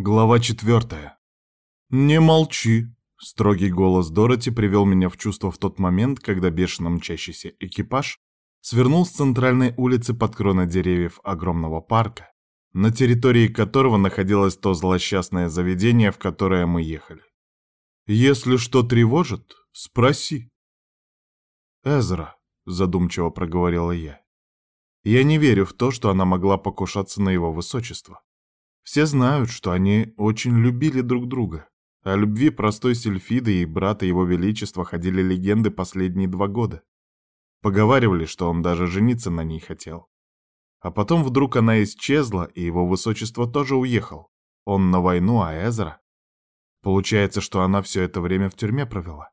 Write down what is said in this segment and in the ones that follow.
Глава четвертая. «Не молчи!» — строгий голос Дороти привел меня в чувство в тот момент, когда бешено мчащийся экипаж свернул с центральной улицы под кроны деревьев огромного парка, на территории которого находилось то злосчастное заведение, в которое мы ехали. «Если что тревожит, спроси». «Эзра», — задумчиво проговорила я. «Я не верю в то, что она могла покушаться на его высочество. Все знают, что они очень любили друг друга. О любви простой Сильфиды и брата его величества ходили легенды последние два года. Поговаривали, что он даже жениться на ней хотел. А потом вдруг она исчезла, и его высочество тоже уехал. Он на войну, а Эзра... Получается, что она все это время в тюрьме провела.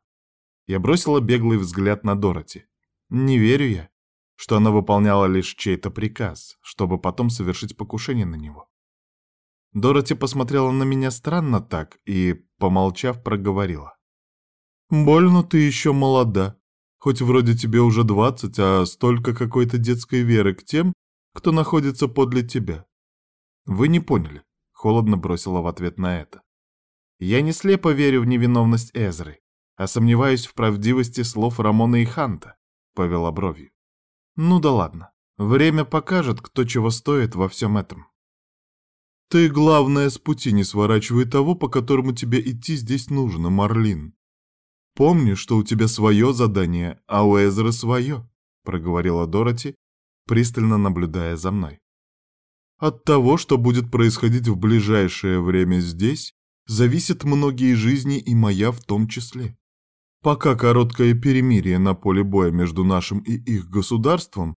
Я бросила беглый взгляд на Дороти. Не верю я, что она выполняла лишь чей-то приказ, чтобы потом совершить покушение на него. Дороти посмотрела на меня странно так и, помолчав, проговорила. «Больно ты еще молода. Хоть вроде тебе уже двадцать, а столько какой-то детской веры к тем, кто находится подле тебя». «Вы не поняли», — холодно бросила в ответ на это. «Я не слепо верю в невиновность Эзры, а сомневаюсь в правдивости слов Рамона и Ханта», — повела бровью. «Ну да ладно. Время покажет, кто чего стоит во всем этом». Ты, главное, с пути не сворачивай того, по которому тебе идти здесь нужно, Марлин. Помни, что у тебя свое задание, а у Эзры свое, проговорила Дороти, пристально наблюдая за мной. От того, что будет происходить в ближайшее время здесь, зависят многие жизни и моя в том числе. Пока короткое перемирие на поле боя между нашим и их государством,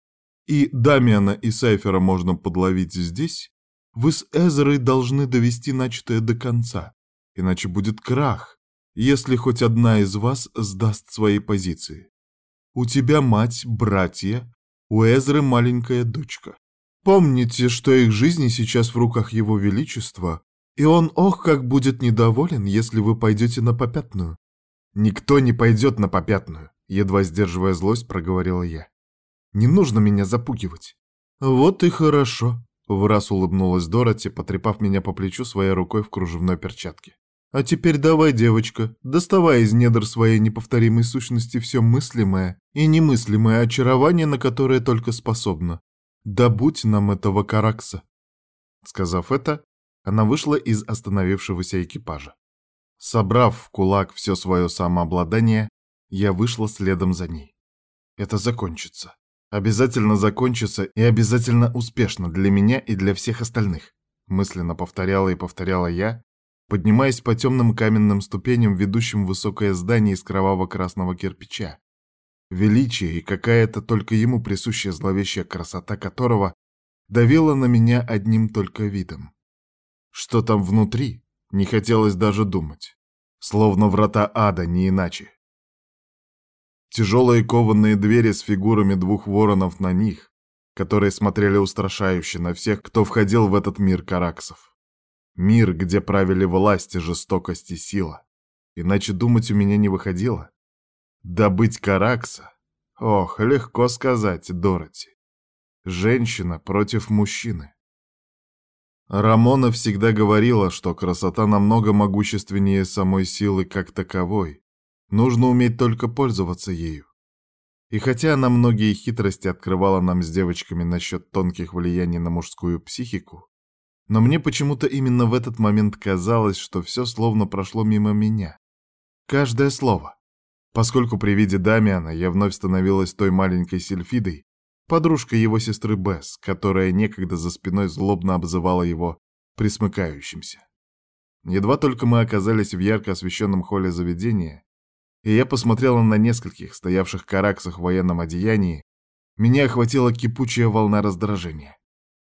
и Дамиана и Сайфера можно подловить здесь, вы с Эзерой должны довести начатое до конца, иначе будет крах, если хоть одна из вас сдаст свои позиции. У тебя мать, братья, у Эзры маленькая дочка. Помните, что их жизни сейчас в руках его величества, и он ох как будет недоволен, если вы пойдете на попятную. Никто не пойдет на попятную, едва сдерживая злость, проговорила я. Не нужно меня запугивать. Вот и хорошо, в раз улыбнулась Дороти, потрепав меня по плечу своей рукой в кружевной перчатке. «А теперь давай, девочка, доставай из недр своей неповторимой сущности все мыслимое и немыслимое очарование, на которое только способна. Добудь нам этого каракса». Сказав это, она вышла из остановившегося экипажа. Собрав в кулак все свое самообладание, я вышла следом за ней. Это закончится. Обязательно закончится и обязательно успешно для меня и для всех остальных. Мысленно повторяла и повторяла я, поднимаясь по темным каменным ступеням, ведущим в высокое здание из кроваво-красного кирпича. Величие и какая-то только ему присущая зловещая красота которого давила на меня одним только видом. Что там внутри, не хотелось даже думать. Словно врата ада, не иначе. Тяжелые кованые двери с фигурами двух воронов на них, которые смотрели устрашающе на всех, кто входил в этот мир караксов. Мир, где правили власть, жестокость и сила. Иначе думать у меня не выходило. Добыть каракса? Ох, легко сказать, Дороти. Женщина против мужчины. Рамона всегда говорила, что красота намного могущественнее самой силы как таковой, Нужно уметь только пользоваться ею. И хотя она многие хитрости открывала нам с девочками насчет тонких влияний на мужскую психику, но мне почему-то именно в этот момент казалось, что все словно прошло мимо меня. Каждое слово. Поскольку при виде Дамиана я вновь становилась той маленькой Сильфидой, подружкой его сестры Бесс, которая некогда за спиной злобно обзывала его присмыкающимся. Едва только мы оказались в ярко освещенном холле заведения, и я посмотрела на нескольких, стоявших караксах в военном одеянии, меня охватила кипучая волна раздражения.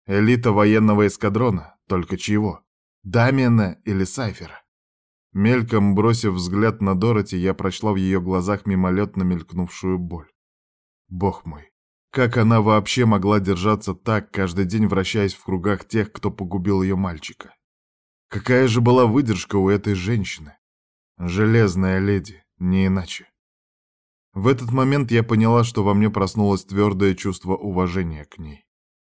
Элита военного эскадрона, только чьего? Дамиана или Сайфера? Мельком бросив взгляд на Дороти, я прочла в ее глазах мимолетно мелькнувшую боль. Бог мой, как она вообще могла держаться так, каждый день вращаясь в кругах тех, кто погубил ее мальчика? Какая же была выдержка у этой женщины? Железная леди, не иначе. В этот момент я поняла, что во мне проснулось твердое чувство уважения к ней.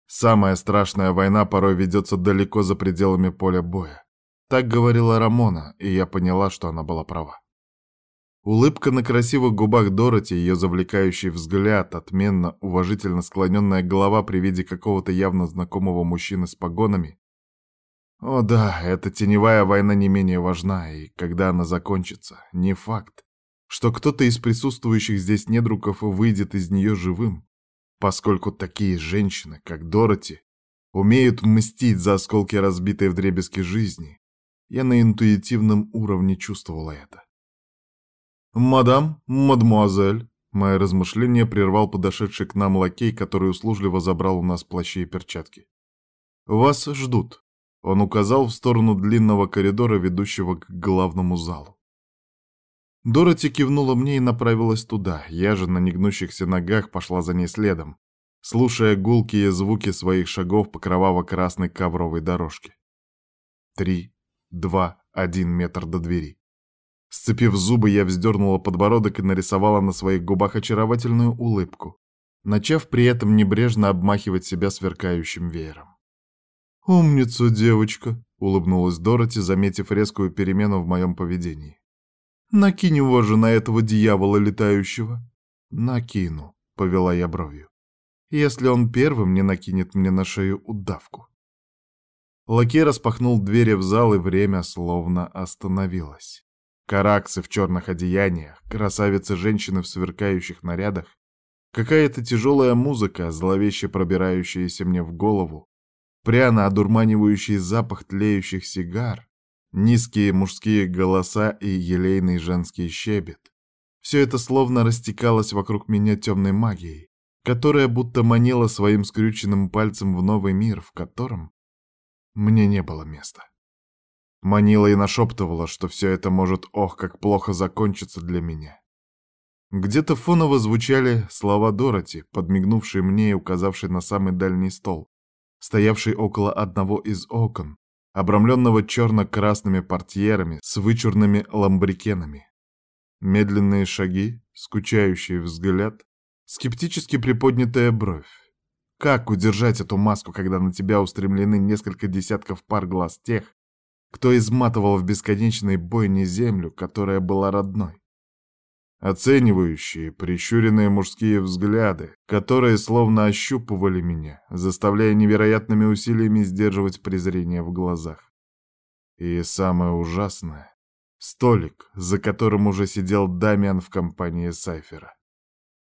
Самая страшная война порой ведется далеко за пределами поля боя. Так говорила Рамона, и я поняла, что она была права. Улыбка на красивых губах Дороти, ее завлекающий взгляд, отменно, уважительно склоненная голова при виде какого-то явно знакомого мужчины с погонами. О да, эта теневая война не менее важна, и когда она закончится, не факт, что кто-то из присутствующих здесь недруков выйдет из нее живым, поскольку такие женщины, как Дороти, умеют мстить за осколки разбитой вдребезги жизни, я на интуитивном уровне чувствовала это. «Мадам, мадмуазель!» Мое размышление прервал подошедший к нам лакей, который услужливо забрал у нас плащи и перчатки. «Вас ждут», — он указал в сторону длинного коридора, ведущего к главному залу. Дороти кивнула мне и направилась туда, я же на негнущихся ногах пошла за ней следом, слушая гулкие звуки своих шагов по кроваво-красной ковровой дорожке. Три, два, один метр до двери. Сцепив зубы, я вздернула подбородок и нарисовала на своих губах очаровательную улыбку, начав при этом небрежно обмахивать себя сверкающим веером. «Умница, девочка!» — улыбнулась Дороти, заметив резкую перемену в моем поведении. «Накинь его же на этого дьявола летающего!» «Накину», — повела я бровью. «Если он первым не накинет мне на шею удавку». Лакей распахнул двери в зал, и время словно остановилось. Караксы в черных одеяниях, красавицы-женщины в сверкающих нарядах, какая-то тяжелая музыка, зловеще пробирающаяся мне в голову, пряно одурманивающий запах тлеющих сигар, низкие мужские голоса и елейный женский щебет. Все это словно растекалось вокруг меня темной магией, которая будто манила своим скрюченным пальцем в новый мир, в котором мне не было места. Манила и нашептывала, что все это может, ох, как плохо закончиться для меня. Где-то фоново звучали слова Дороти, подмигнувшие мне и указавшие на самый дальний стол, стоявший около одного из окон, обрамленного черно-красными портьерами с вычурными ламбрикенами. Медленные шаги, скучающий взгляд, скептически приподнятая бровь. Как удержать эту маску, когда на тебя устремлены несколько десятков пар глаз тех, кто изматывал в бесконечной бойне землю, которая была родной. Оценивающие, прищуренные мужские взгляды, которые словно ощупывали меня, заставляя невероятными усилиями сдерживать презрение в глазах. И самое ужасное — столик, за которым уже сидел Дамиан в компании Сайфера.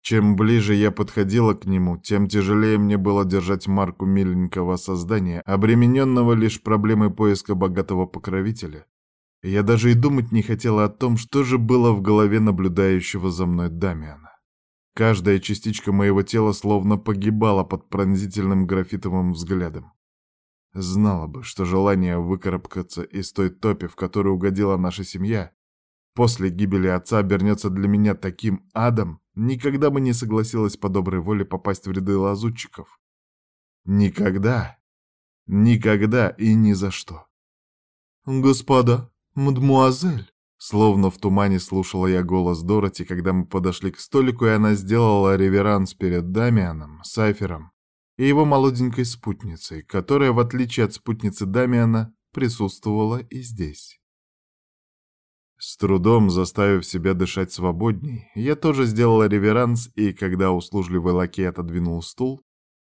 Чем ближе я подходила к нему, тем тяжелее мне было держать марку миленького создания, обремененного лишь проблемой поиска богатого покровителя. Я даже и думать не хотела о том, что же было в голове наблюдающего за мной Дамиана. Каждая частичка моего тела словно погибала под пронзительным графитовым взглядом. Знала бы, что желание выкарабкаться из той топи, в которую угодила наша семья, после гибели отца обернется для меня таким адом, никогда бы не согласилась по доброй воле попасть в ряды лазутчиков. Никогда. Никогда и ни за что. «Господа, мадмуазель!» Словно в тумане слушала я голос Дороти, когда мы подошли к столику, и она сделала реверанс перед Дамианом, Сайфером и его молоденькой спутницей, которая, в отличие от спутницы Дамиана, присутствовала и здесь. С трудом заставив себя дышать свободней, я тоже сделала реверанс, и когда услужливый лакей отодвинул стул,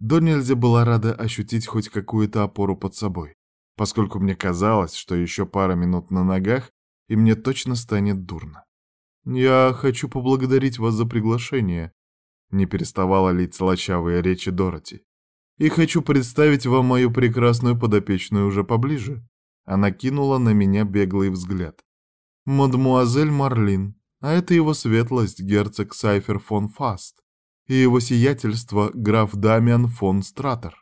до нельзя была рада ощутить хоть какую-то опору под собой, поскольку мне казалось, что еще пара минут на ногах, и мне точно станет дурно. «Я хочу поблагодарить вас за приглашение», — не переставала лить слащавые речи Дороти. «И хочу представить вам мою прекрасную подопечную уже поближе». Она кинула на меня беглый взгляд мадмуазель Марлин, а это его светлость герцог Сайфер фон Фаст и его сиятельство граф Дамиан фон Стратер.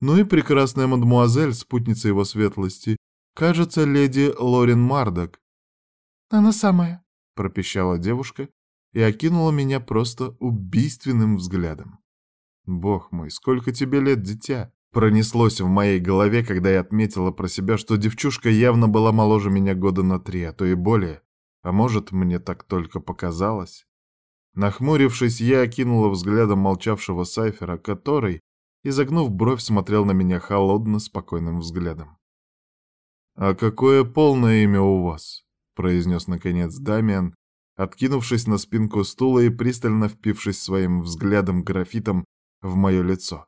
Ну и прекрасная мадмуазель, спутница его светлости, кажется, леди Лорен Мардок. «Она самая», — пропищала девушка и окинула меня просто убийственным взглядом. «Бог мой, сколько тебе лет, дитя?» Пронеслось в моей голове, когда я отметила про себя, что девчушка явно была моложе меня года на три, а то и более. А может, мне так только показалось? Нахмурившись, я окинула взглядом молчавшего Сайфера, который, изогнув бровь, смотрел на меня холодно, спокойным взглядом. «А какое полное имя у вас?» — произнес наконец Дамиан, откинувшись на спинку стула и пристально впившись своим взглядом графитом в мое лицо.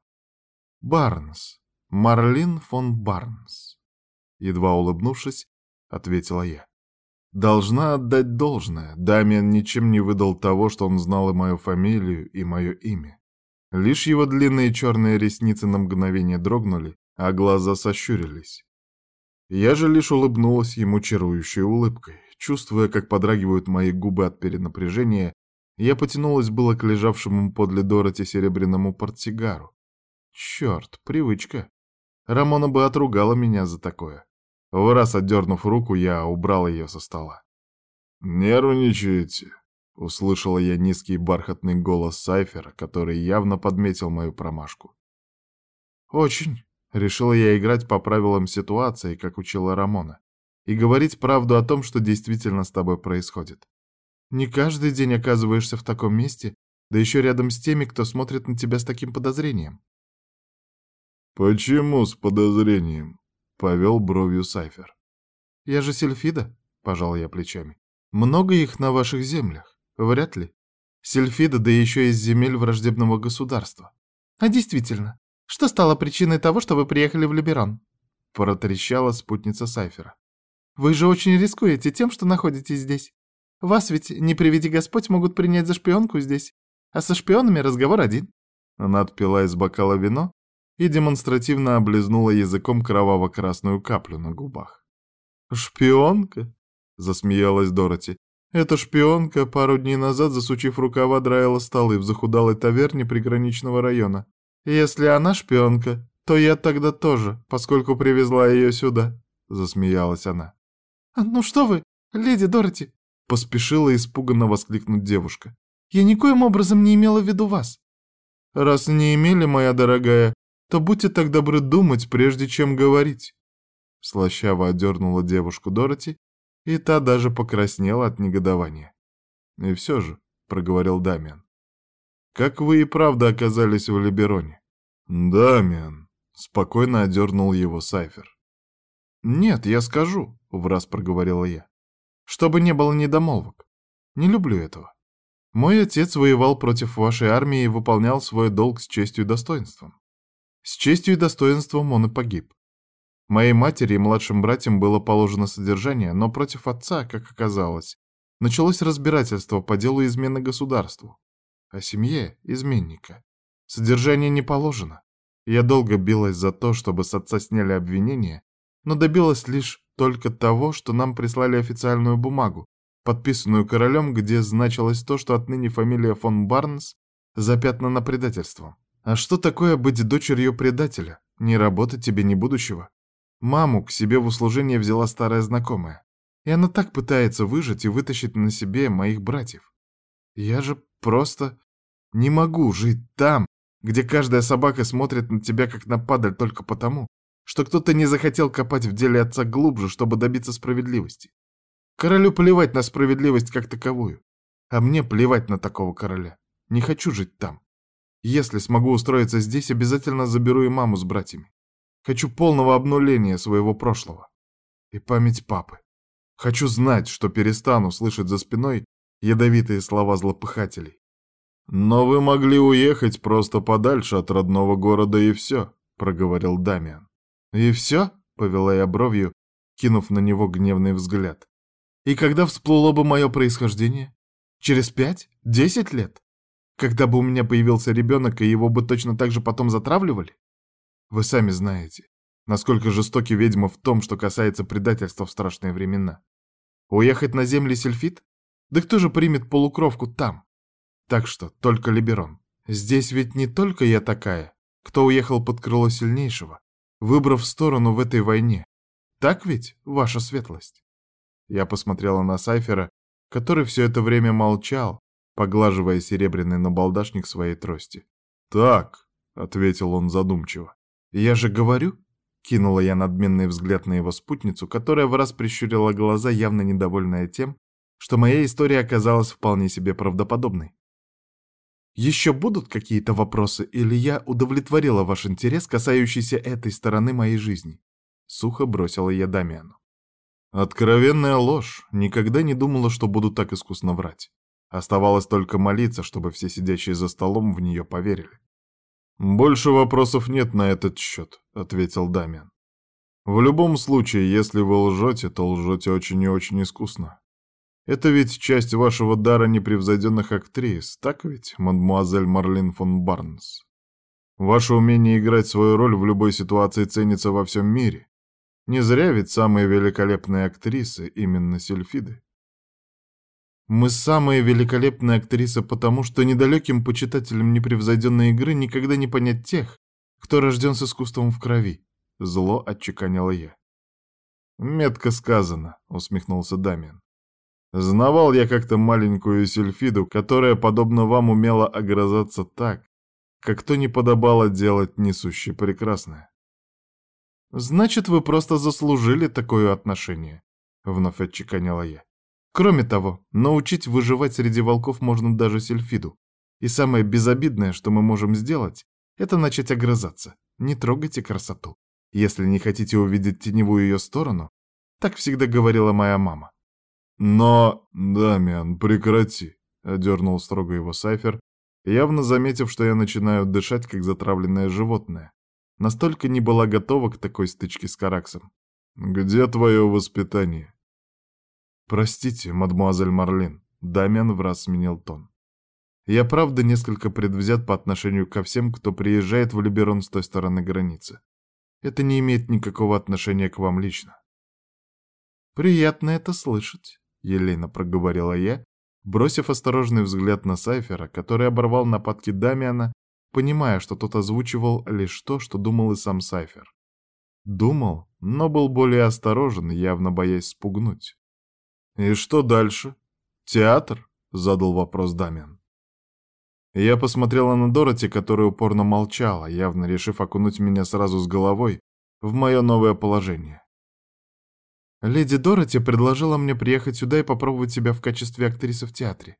«Барнс. Марлин фон Барнс». Едва улыбнувшись, ответила я. Должна отдать должное, Дамиан ничем не выдал того, что он знал и мою фамилию, и мое имя. Лишь его длинные черные ресницы на мгновение дрогнули, а глаза сощурились. Я же лишь улыбнулась ему чарующей улыбкой. Чувствуя, как подрагивают мои губы от перенапряжения, я потянулась было к лежавшему подле Дороти серебряному портсигару. Черт, привычка. Рамона бы отругала меня за такое. В раз отдернув руку, я убрал ее со стола. «Нервничаете?» — услышала я низкий бархатный голос Сайфера, который явно подметил мою промашку. «Очень», — решила я играть по правилам ситуации, как учила Рамона, и говорить правду о том, что действительно с тобой происходит. Не каждый день оказываешься в таком месте, да еще рядом с теми, кто смотрит на тебя с таким подозрением. «Почему с подозрением?» Повел бровью Сайфер. «Я же Сельфида», — пожал я плечами. «Много их на ваших землях? Вряд ли. Сельфида, да еще из земель враждебного государства. А действительно, что стало причиной того, что вы приехали в Либерон?» Протрещала спутница Сайфера. «Вы же очень рискуете тем, что находитесь здесь. Вас ведь, не приведи Господь, могут принять за шпионку здесь. А со шпионами разговор один». Она отпила из бокала вино и демонстративно облизнула языком кроваво-красную каплю на губах. «Шпионка?» — засмеялась Дороти. «Эта шпионка пару дней назад, засучив рукава, драила столы в захудалой таверне приграничного района. Если она шпионка, то я тогда тоже, поскольку привезла ее сюда», — засмеялась она. «Ну что вы, леди Дороти!» — поспешила испуганно воскликнуть девушка. «Я никоим образом не имела в виду вас». «Раз не имели, моя дорогая, то будьте так добры думать, прежде чем говорить. Слащаво одернула девушку Дороти, и та даже покраснела от негодования. И все же, проговорил Дамиан, как вы и правда оказались в Либероне? Дамиан, спокойно одернул его Сайфер. Нет, я скажу, враз проговорила я. Чтобы не было недомолвок. Не люблю этого. Мой отец воевал против вашей армии и выполнял свой долг с честью и достоинством. С честью и достоинством он и погиб. Моей матери и младшим братьям было положено содержание, но против отца, как оказалось, началось разбирательство по делу измены государству. О семье изменника. Содержание не положено. Я долго билась за то, чтобы с отца сняли обвинение, но добилась лишь только того, что нам прислали официальную бумагу, подписанную королем, где значилось то, что отныне фамилия фон Барнс запятнана предательством. А что такое быть дочерью предателя? Ни работы тебе, ни будущего. Маму к себе в услужение взяла старая знакомая. И она так пытается выжить и вытащить на себе моих братьев. Я же просто не могу жить там, где каждая собака смотрит на тебя как на падаль только потому, что кто-то не захотел копать в деле отца глубже, чтобы добиться справедливости. Королю плевать на справедливость как таковую, а мне плевать на такого короля. Не хочу жить там. Если смогу устроиться здесь, обязательно заберу и маму с братьями. Хочу полного обнуления своего прошлого. И память папы. Хочу знать, что перестану слышать за спиной ядовитые слова злопыхателей. «Но вы могли уехать просто подальше от родного города и все», — проговорил Дамиан. «И все?» — повела я бровью, кинув на него гневный взгляд. «И когда всплыло бы мое происхождение? Через пять? Десять лет? Когда бы у меня появился ребенок, и его бы точно так же потом затравливали? Вы сами знаете, насколько жестоки ведьмы в том, что касается предательства в страшные времена. Уехать на земли Сельфит? Да кто же примет полукровку там? Так что только Либерон. Здесь ведь не только я такая, кто уехал под крыло сильнейшего, выбрав сторону в этой войне. Так ведь, ваша светлость? Я посмотрела на Сайфера, который все это время молчал, поглаживая серебряный набалдашник своей трости. «Так», — ответил он задумчиво. «Я же говорю», — кинула я надменный взгляд на его спутницу, которая в раз прищурила глаза, явно недовольная тем, что моя история оказалась вполне себе правдоподобной. «Еще будут какие-то вопросы, или я удовлетворила ваш интерес, касающийся этой стороны моей жизни?» Сухо бросила я Дамиану. Откровенная ложь. Никогда не думала, что буду так искусно врать. Оставалось только молиться, чтобы все сидящие за столом в нее поверили. «Больше вопросов нет на этот счет», — ответил Дамиан. «В любом случае, если вы лжете, то лжете очень и очень искусно. Это ведь часть вашего дара непревзойденных актрис, так ведь, мадмуазель Марлин фон Барнс? Ваше умение играть свою роль в любой ситуации ценится во всем мире. Не зря ведь самые великолепные актрисы именно сельфиды. Мы самые великолепные актрисы, потому что недалеким почитателям непревзойденной игры никогда не понять тех, кто рожден с искусством в крови. Зло отчеканила я. Метко сказано, усмехнулся Дамиан. Знавал я как-то маленькую сельфиду, которая, подобно вам, умела огрызаться так, как то не подобало делать несущее прекрасное. «Значит, вы просто заслужили такое отношение», — вновь отчеканила я. «Кроме того, научить выживать среди волков можно даже сельфиду. И самое безобидное, что мы можем сделать, это начать огрызаться. Не трогайте красоту. Если не хотите увидеть теневую ее сторону, так всегда говорила моя мама. Но, Дамиан, прекрати, — одернул строго его Сайфер, явно заметив, что я начинаю дышать, как затравленное животное. Настолько не была готова к такой стычке с Караксом. «Где твое воспитание?» «Простите, мадмуазель Марлин», — Дамиан враз сменил тон. «Я правда несколько предвзят по отношению ко всем, кто приезжает в Либерон с той стороны границы. Это не имеет никакого отношения к вам лично». «Приятно это слышать», — елейно проговорила я, бросив осторожный взгляд на Сайфера, который оборвал нападки Дамиана понимая, что тот озвучивал лишь то, что думал и сам Сайфер. Думал, но был более осторожен, явно боясь спугнуть. «И что дальше? Театр?» — задал вопрос Дамиан. Я посмотрела на Дороти, которая упорно молчала, явно решив окунуть меня сразу с головой в мое новое положение. Леди Дороти предложила мне приехать сюда и попробовать себя в качестве актрисы в театре.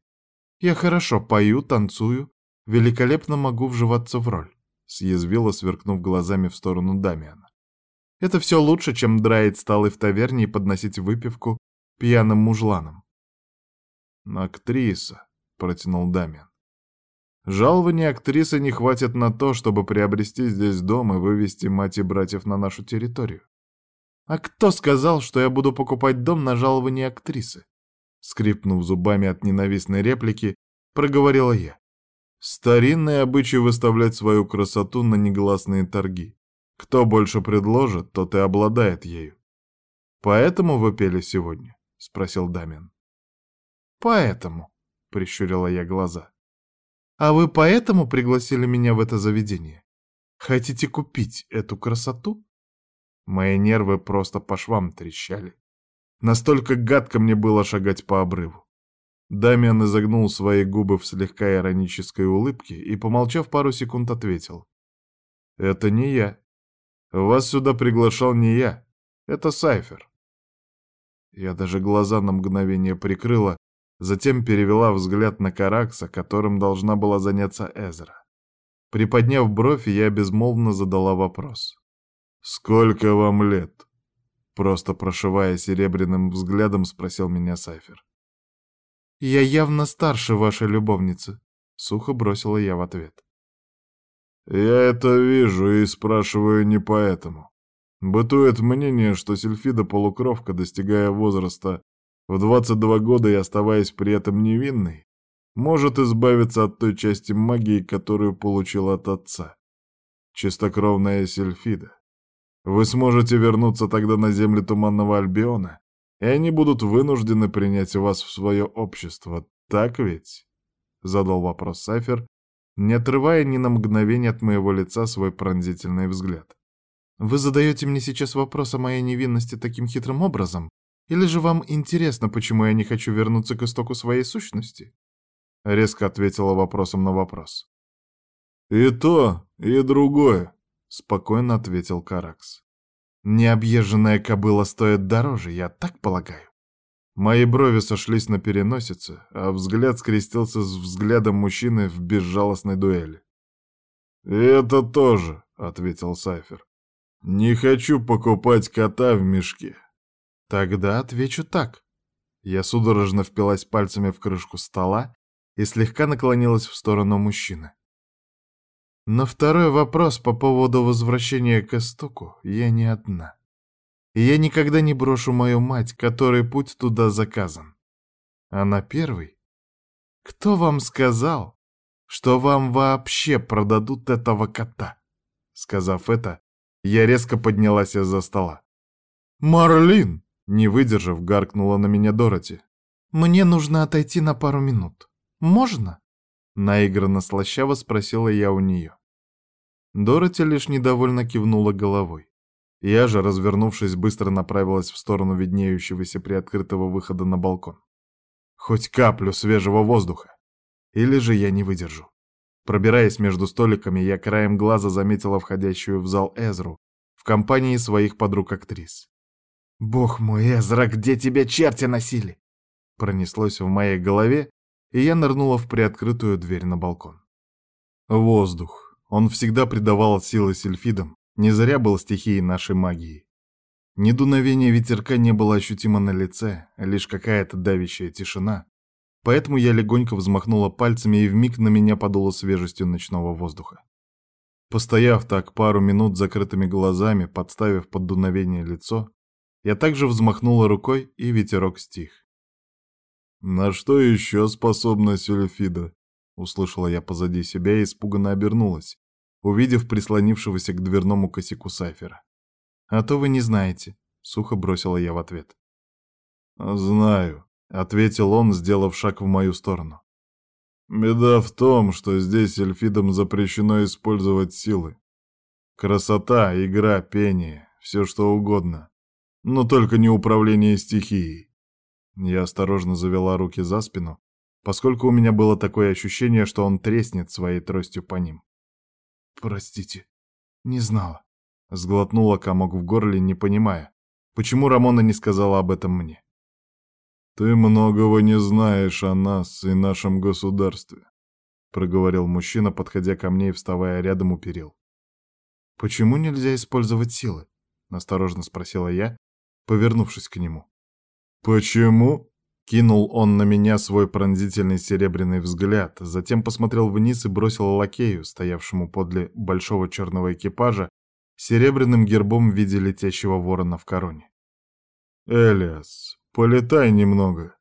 Я хорошо пою, танцую, великолепно могу вживаться в роль», — съязвила, сверкнув глазами в сторону Дамиана. «Это все лучше, чем драить столы в таверне и подносить выпивку пьяным мужланам». «Актриса», — протянул Дамиан. «Жалования актрисы не хватит на то, чтобы приобрести здесь дом и вывести мать и братьев на нашу территорию. А кто сказал, что я буду покупать дом на жалование актрисы?» Скрипнув зубами от ненавистной реплики, проговорила я. Старинный обычай выставлять свою красоту на негласные торги. Кто больше предложит, тот и обладает ею. Поэтому вы пели сегодня? Спросил Дамин. Поэтому, прищурила я глаза. А вы поэтому пригласили меня в это заведение? Хотите купить эту красоту? Мои нервы просто по швам трещали. Настолько гадко мне было шагать по обрыву. Дамиан изогнул свои губы в слегка иронической улыбке и, помолчав пару секунд, ответил. «Это не я. Вас сюда приглашал не я. Это Сайфер». Я даже глаза на мгновение прикрыла, затем перевела взгляд на Каракса, которым должна была заняться Эзра. Приподняв бровь, я безмолвно задала вопрос. «Сколько вам лет?» Просто прошивая серебряным взглядом, спросил меня Сайфер. «Я явно старше вашей любовницы», — сухо бросила я в ответ. «Я это вижу и спрашиваю не поэтому. Бытует мнение, что Сильфида-полукровка, достигая возраста в 22 года и оставаясь при этом невинной, может избавиться от той части магии, которую получил от отца. Чистокровная Сильфида. Вы сможете вернуться тогда на земли Туманного Альбиона и они будут вынуждены принять вас в свое общество, так ведь?» — задал вопрос Сайфер, не отрывая ни на мгновение от моего лица свой пронзительный взгляд. «Вы задаете мне сейчас вопрос о моей невинности таким хитрым образом? Или же вам интересно, почему я не хочу вернуться к истоку своей сущности?» Резко ответила вопросом на вопрос. «И то, и другое», — спокойно ответил Каракс. Необъезженная кобыла стоит дороже, я так полагаю. Мои брови сошлись на переносице, а взгляд скрестился с взглядом мужчины в безжалостной дуэли. «И это тоже», — ответил Сайфер. «Не хочу покупать кота в мешке. Тогда отвечу так. Я судорожно впилась пальцами в крышку стола и слегка наклонилась в сторону мужчины. На второй вопрос по поводу возвращения к истоку я не одна. И я никогда не брошу мою мать, которой путь туда заказан. А на первый? Кто вам сказал, что вам вообще продадут этого кота? Сказав это, я резко поднялась из-за стола. «Марлин!» — не выдержав, гаркнула на меня Дороти. «Мне нужно отойти на пару минут. Можно?» Наигранно слащаво спросила я у нее. Дороти лишь недовольно кивнула головой. Я же, развернувшись, быстро направилась в сторону виднеющегося приоткрытого выхода на балкон. Хоть каплю свежего воздуха. Или же я не выдержу. Пробираясь между столиками, я краем глаза заметила входящую в зал Эзру в компании своих подруг-актрис. «Бог мой, Эзра, где тебя черти носили?» Пронеслось в моей голове, и я нырнула в приоткрытую дверь на балкон. Воздух. Он всегда придавал силы сельфидам, не зря был стихией нашей магии. Ни дуновения ветерка не было ощутимо на лице, лишь какая-то давящая тишина. Поэтому я легонько взмахнула пальцами, и вмиг на меня подуло свежестью ночного воздуха. Постояв так пару минут закрытыми глазами, подставив под дуновение лицо, я также взмахнула рукой, и ветерок стих. «На что еще способна Сюльфида?» — услышала я позади себя и испуганно обернулась, увидев прислонившегося к дверному косяку Сайфера. «А то вы не знаете», — сухо бросила я в ответ. «Знаю», — ответил он, сделав шаг в мою сторону. «Беда в том, что здесь эльфидам запрещено использовать силы. Красота, игра, пение, все что угодно. Но только не управление стихией. Я осторожно завела руки за спину, поскольку у меня было такое ощущение, что он треснет своей тростью по ним. «Простите, не знала», — сглотнула комок в горле, не понимая, почему Рамона не сказала об этом мне. «Ты многого не знаешь о нас и нашем государстве», — проговорил мужчина, подходя ко мне и вставая рядом у перил. «Почему нельзя использовать силы?» — осторожно спросила я, повернувшись к нему. «Почему?» — кинул он на меня свой пронзительный серебряный взгляд, затем посмотрел вниз и бросил лакею, стоявшему подле большого черного экипажа, серебряным гербом в виде летящего ворона в короне. «Элиас, полетай немного».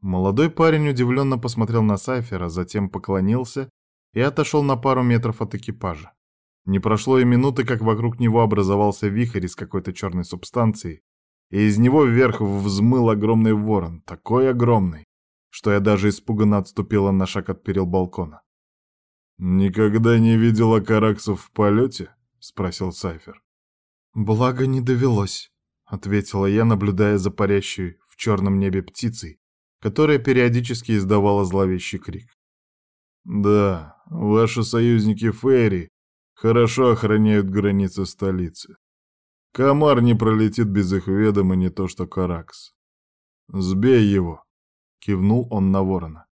Молодой парень удивленно посмотрел на Сайфера, затем поклонился и отошел на пару метров от экипажа. Не прошло и минуты, как вокруг него образовался вихрь из какой-то черной субстанции, и из него вверх взмыл огромный ворон, такой огромный, что я даже испуганно отступила на шаг от перил балкона. «Никогда не видела караксов в полете?» — спросил Сайфер. «Благо не довелось», — ответила я, наблюдая за парящей в черном небе птицей, которая периодически издавала зловещий крик. «Да, ваши союзники Фейри хорошо охраняют границы столицы. Комар не пролетит без их ведома не то что Каракс. «Сбей его!» — кивнул он на ворона.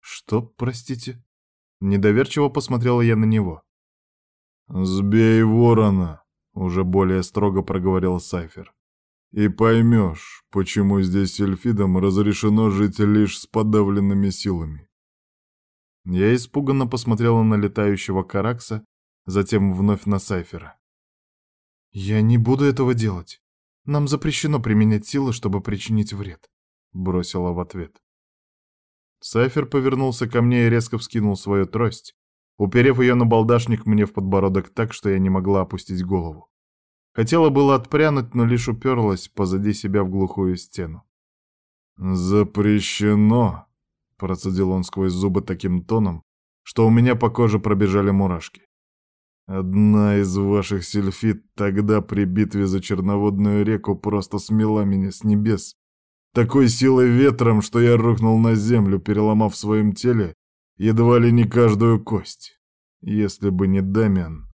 «Что, простите?» Недоверчиво посмотрела я на него. «Сбей ворона!» — уже более строго проговорил Сайфер. «И поймешь, почему здесь эльфидам разрешено жить лишь с подавленными силами». Я испуганно посмотрела на летающего Каракса, затем вновь на Сайфера. «Я не буду этого делать. Нам запрещено применять силы, чтобы причинить вред», — бросила в ответ. Сайфер повернулся ко мне и резко вскинул свою трость, уперев ее на балдашник мне в подбородок так, что я не могла опустить голову. Хотела было отпрянуть, но лишь уперлась позади себя в глухую стену. «Запрещено!» — процедил он сквозь зубы таким тоном, что у меня по коже пробежали мурашки. Одна из ваших сельфит тогда при битве за Черноводную реку просто смела меня с небес. Такой силой ветром, что я рухнул на землю, переломав в своем теле едва ли не каждую кость. Если бы не Дамиан,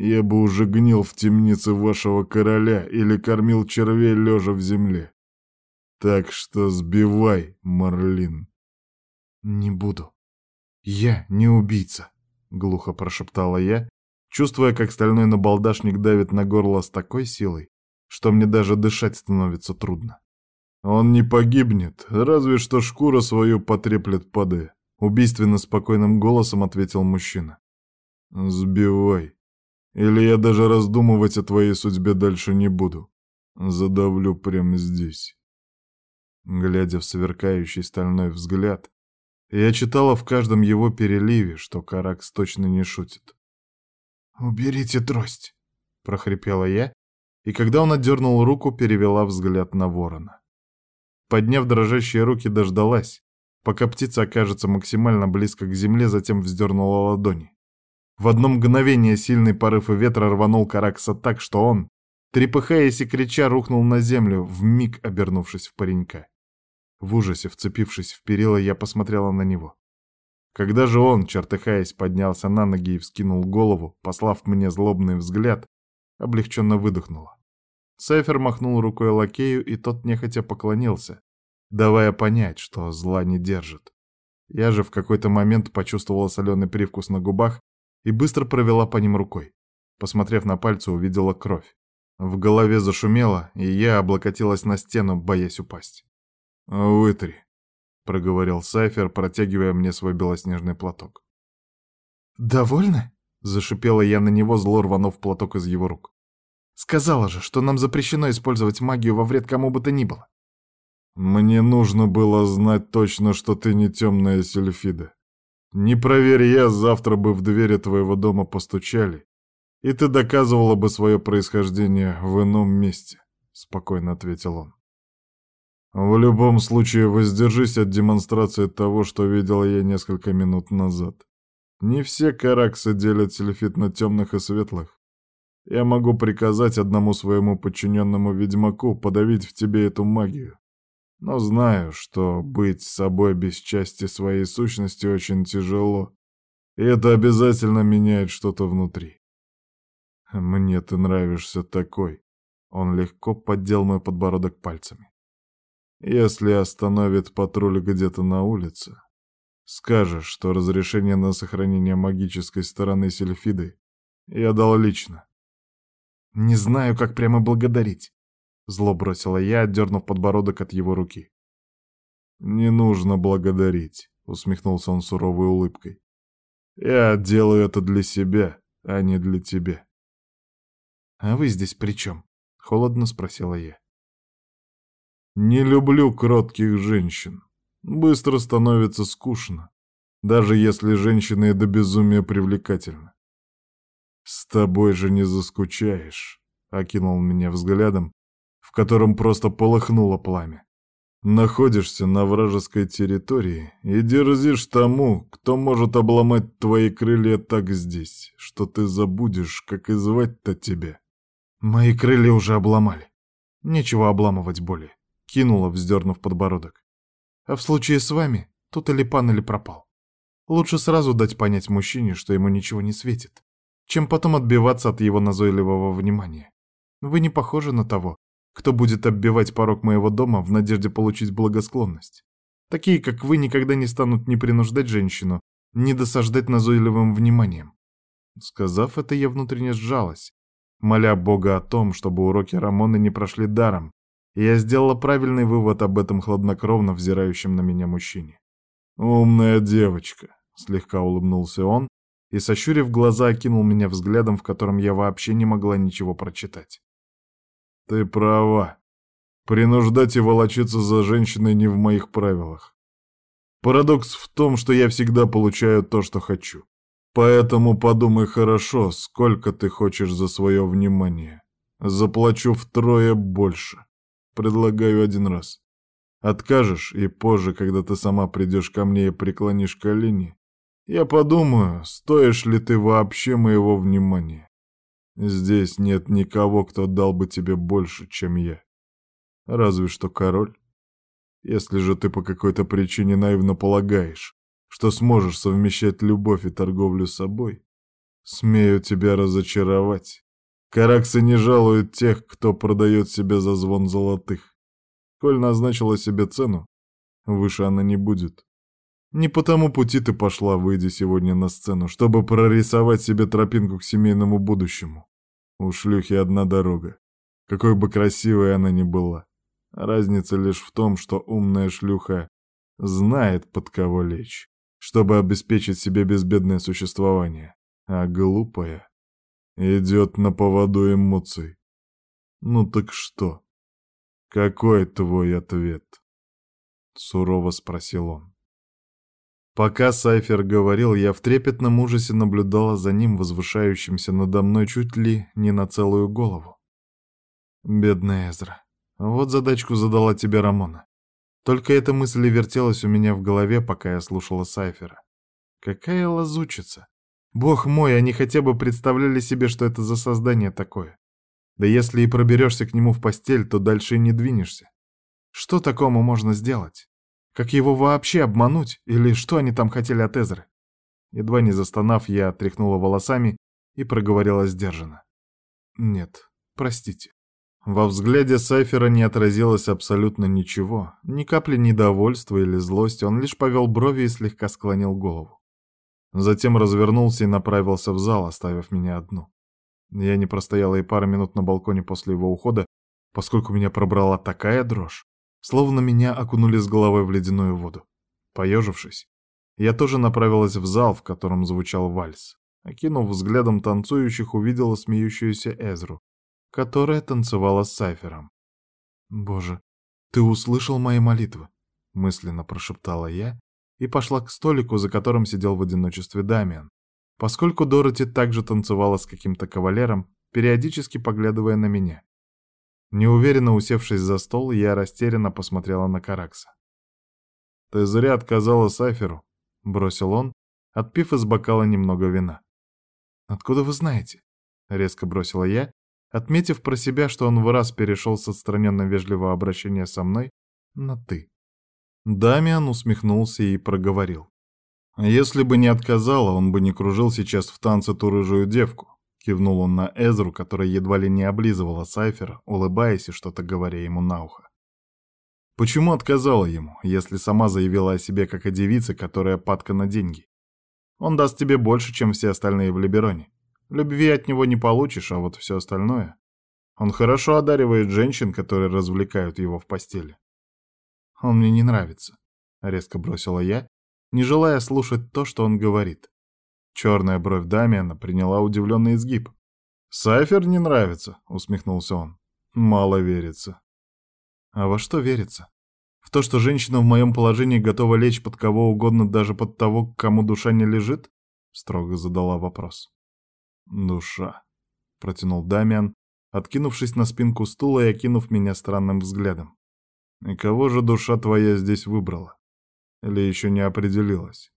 я бы уже гнил в темнице вашего короля или кормил червей лежа в земле. Так что сбивай, Марлин. Не буду. Я не убийца, глухо прошептала я, чувствуя, как стальной набалдашник давит на горло с такой силой, что мне даже дышать становится трудно. Он не погибнет, разве что шкура свою потреплет поды. Убийственно спокойным голосом ответил мужчина. Сбивай. Или я даже раздумывать о твоей судьбе дальше не буду. Задавлю прямо здесь. Глядя в сверкающий стальной взгляд, я читала в каждом его переливе, что Каракс точно не шутит. «Уберите трость!» — прохрипела я, и когда он отдернул руку, перевела взгляд на ворона. Подняв дрожащие руки, дождалась, пока птица окажется максимально близко к земле, затем вздернула ладони. В одно мгновение сильный порыв ветра рванул Каракса так, что он, трепыхаясь и крича, рухнул на землю, вмиг обернувшись в паренька. В ужасе, вцепившись в перила, я посмотрела на него. Когда же он, чертыхаясь, поднялся на ноги и вскинул голову, послав мне злобный взгляд, облегченно выдохнула. Сайфер махнул рукой лакею, и тот нехотя поклонился, давая понять, что зла не держит. Я же в какой-то момент почувствовала соленый привкус на губах и быстро провела по ним рукой. Посмотрев на пальцы, увидела кровь. В голове зашумело, и я облокотилась на стену, боясь упасть. «Вытри», — проговорил Сайфер, протягивая мне свой белоснежный платок. «Довольно?» — зашипела я на него, зло рванув платок из его рук. Сказала же, что нам запрещено использовать магию во вред кому бы то ни было. Мне нужно было знать точно, что ты не темная сельфида. Не проверь я, завтра бы в двери твоего дома постучали, и ты доказывала бы свое происхождение в ином месте, — спокойно ответил он. В любом случае, воздержись от демонстрации того, что видел я несколько минут назад. Не все караксы делят сельфит на темных и светлых. Я могу приказать одному своему подчиненному ведьмаку подавить в тебе эту магию. Но знаю, что быть собой без части своей сущности очень тяжело, и это обязательно меняет что-то внутри. Мне ты нравишься такой. Он легко поддел мой подбородок пальцами. Если остановит патруль где-то на улице, скажешь, что разрешение на сохранение магической стороны Сельфиды я дал лично. Не знаю, как прямо благодарить. Зло бросила я, отдернув подбородок от его руки. «Не нужно благодарить», — усмехнулся он суровой улыбкой. «Я делаю это для себя, а не для тебя». «А вы здесь при чем?» — холодно спросила я. «Не люблю кротких женщин. Быстро становится скучно, даже если женщины до безумия привлекательны. «С тобой же не заскучаешь», — окинул меня взглядом, в котором просто полыхнуло пламя. «Находишься на вражеской территории и дерзишь тому, кто может обломать твои крылья так здесь, что ты забудешь, как и звать-то тебя». «Мои крылья уже обломали. Нечего обламывать более», — кинула, вздернув подбородок. «А в случае с вами, тут или пан, или пропал. Лучше сразу дать понять мужчине, что ему ничего не светит чем потом отбиваться от его назойливого внимания. Вы не похожи на того, кто будет оббивать порог моего дома в надежде получить благосклонность. Такие, как вы, никогда не станут ни принуждать женщину, ни досаждать назойливым вниманием. Сказав это, я внутренне сжалась, моля Бога о том, чтобы уроки Рамоны не прошли даром, и я сделала правильный вывод об этом хладнокровно взирающем на меня мужчине. «Умная девочка», — слегка улыбнулся он, и, сощурив глаза, окинул меня взглядом, в котором я вообще не могла ничего прочитать. «Ты права. Принуждать и волочиться за женщиной не в моих правилах. Парадокс в том, что я всегда получаю то, что хочу. Поэтому подумай хорошо, сколько ты хочешь за свое внимание. Заплачу втрое больше. Предлагаю один раз. Откажешь, и позже, когда ты сама придешь ко мне и преклонишь колени, я подумаю, стоишь ли ты вообще моего внимания. Здесь нет никого, кто дал бы тебе больше, чем я. Разве что король. Если же ты по какой-то причине наивно полагаешь, что сможешь совмещать любовь и торговлю собой, смею тебя разочаровать. Караксы не жалуют тех, кто продает себя за звон золотых. Коль назначила себе цену, выше она не будет. Не по тому пути ты пошла, выйдя сегодня на сцену, чтобы прорисовать себе тропинку к семейному будущему. У шлюхи одна дорога. какой бы красивой она ни была. Разница лишь в том, что умная шлюха знает, под кого лечь, чтобы обеспечить себе безбедное существование, а глупая идет на поводу эмоций. Ну так что? Какой твой ответ? Сурово спросил он. Пока Сайфер говорил, я в трепетном ужасе наблюдала за ним, возвышающимся надо мной чуть ли не на целую голову. Бедная Эзра. Вот задачку задала тебе Рамона. Только эта мысль и вертелась у меня в голове, пока я слушала Сайфера. Какая лазучица! Бог мой, они хотя бы представляли себе, что это за создание такое. Да если и проберешься к нему в постель, то дальше и не двинешься. Что такому можно сделать? Как его вообще обмануть? Или что они там хотели от Эзры? Едва не застонав, я тряхнула волосами и проговорила сдержанно. Нет, простите. Во взгляде Сайфера не отразилось абсолютно ничего, ни капли недовольства или злости, он лишь повел брови и слегка склонил голову. Затем развернулся и направился в зал, оставив меня одну. Я не простояла и пару минут на балконе после его ухода, поскольку меня пробрала такая дрожь, словно меня окунули с головой в ледяную воду. Поежившись, я тоже направилась в зал, в котором звучал вальс. Окинув взглядом танцующих, увидела смеющуюся Эзру, которая танцевала с Сайфером. «Боже, ты услышал мои молитвы?» — мысленно прошептала я и пошла к столику, за которым сидел в одиночестве Дамиан, поскольку Дороти также танцевала с каким-то кавалером, периодически поглядывая на меня. Неуверенно усевшись за стол, я растерянно посмотрела на Каракса. «Ты зря отказала Сайферу», — бросил он, отпив из бокала немного вина. «Откуда вы знаете?» — резко бросила я, отметив про себя, что он в раз перешел с отстраненно вежливого обращения со мной на «ты». Дамиан усмехнулся и проговорил. «Если бы не отказала, он бы не кружил сейчас в танце ту рыжую девку», кивнул он на Эзру, которая едва ли не облизывала Сайфера, улыбаясь и что-то говоря ему на ухо. Почему отказала ему, если сама заявила о себе как о девице, которая падка на деньги? Он даст тебе больше, чем все остальные в Либероне. Любви от него не получишь, а вот все остальное... Он хорошо одаривает женщин, которые развлекают его в постели. Он мне не нравится, — резко бросила я, не желая слушать то, что он говорит. Черная бровь Дамиана приняла удивленный изгиб. «Сайфер не нравится», — усмехнулся он. «Мало верится». «А во что верится? В то, что женщина в моем положении готова лечь под кого угодно, даже под того, к кому душа не лежит?» — строго задала вопрос. «Душа», — протянул Дамиан, откинувшись на спинку стула и окинув меня странным взглядом. «И кого же душа твоя здесь выбрала? Или еще не определилась?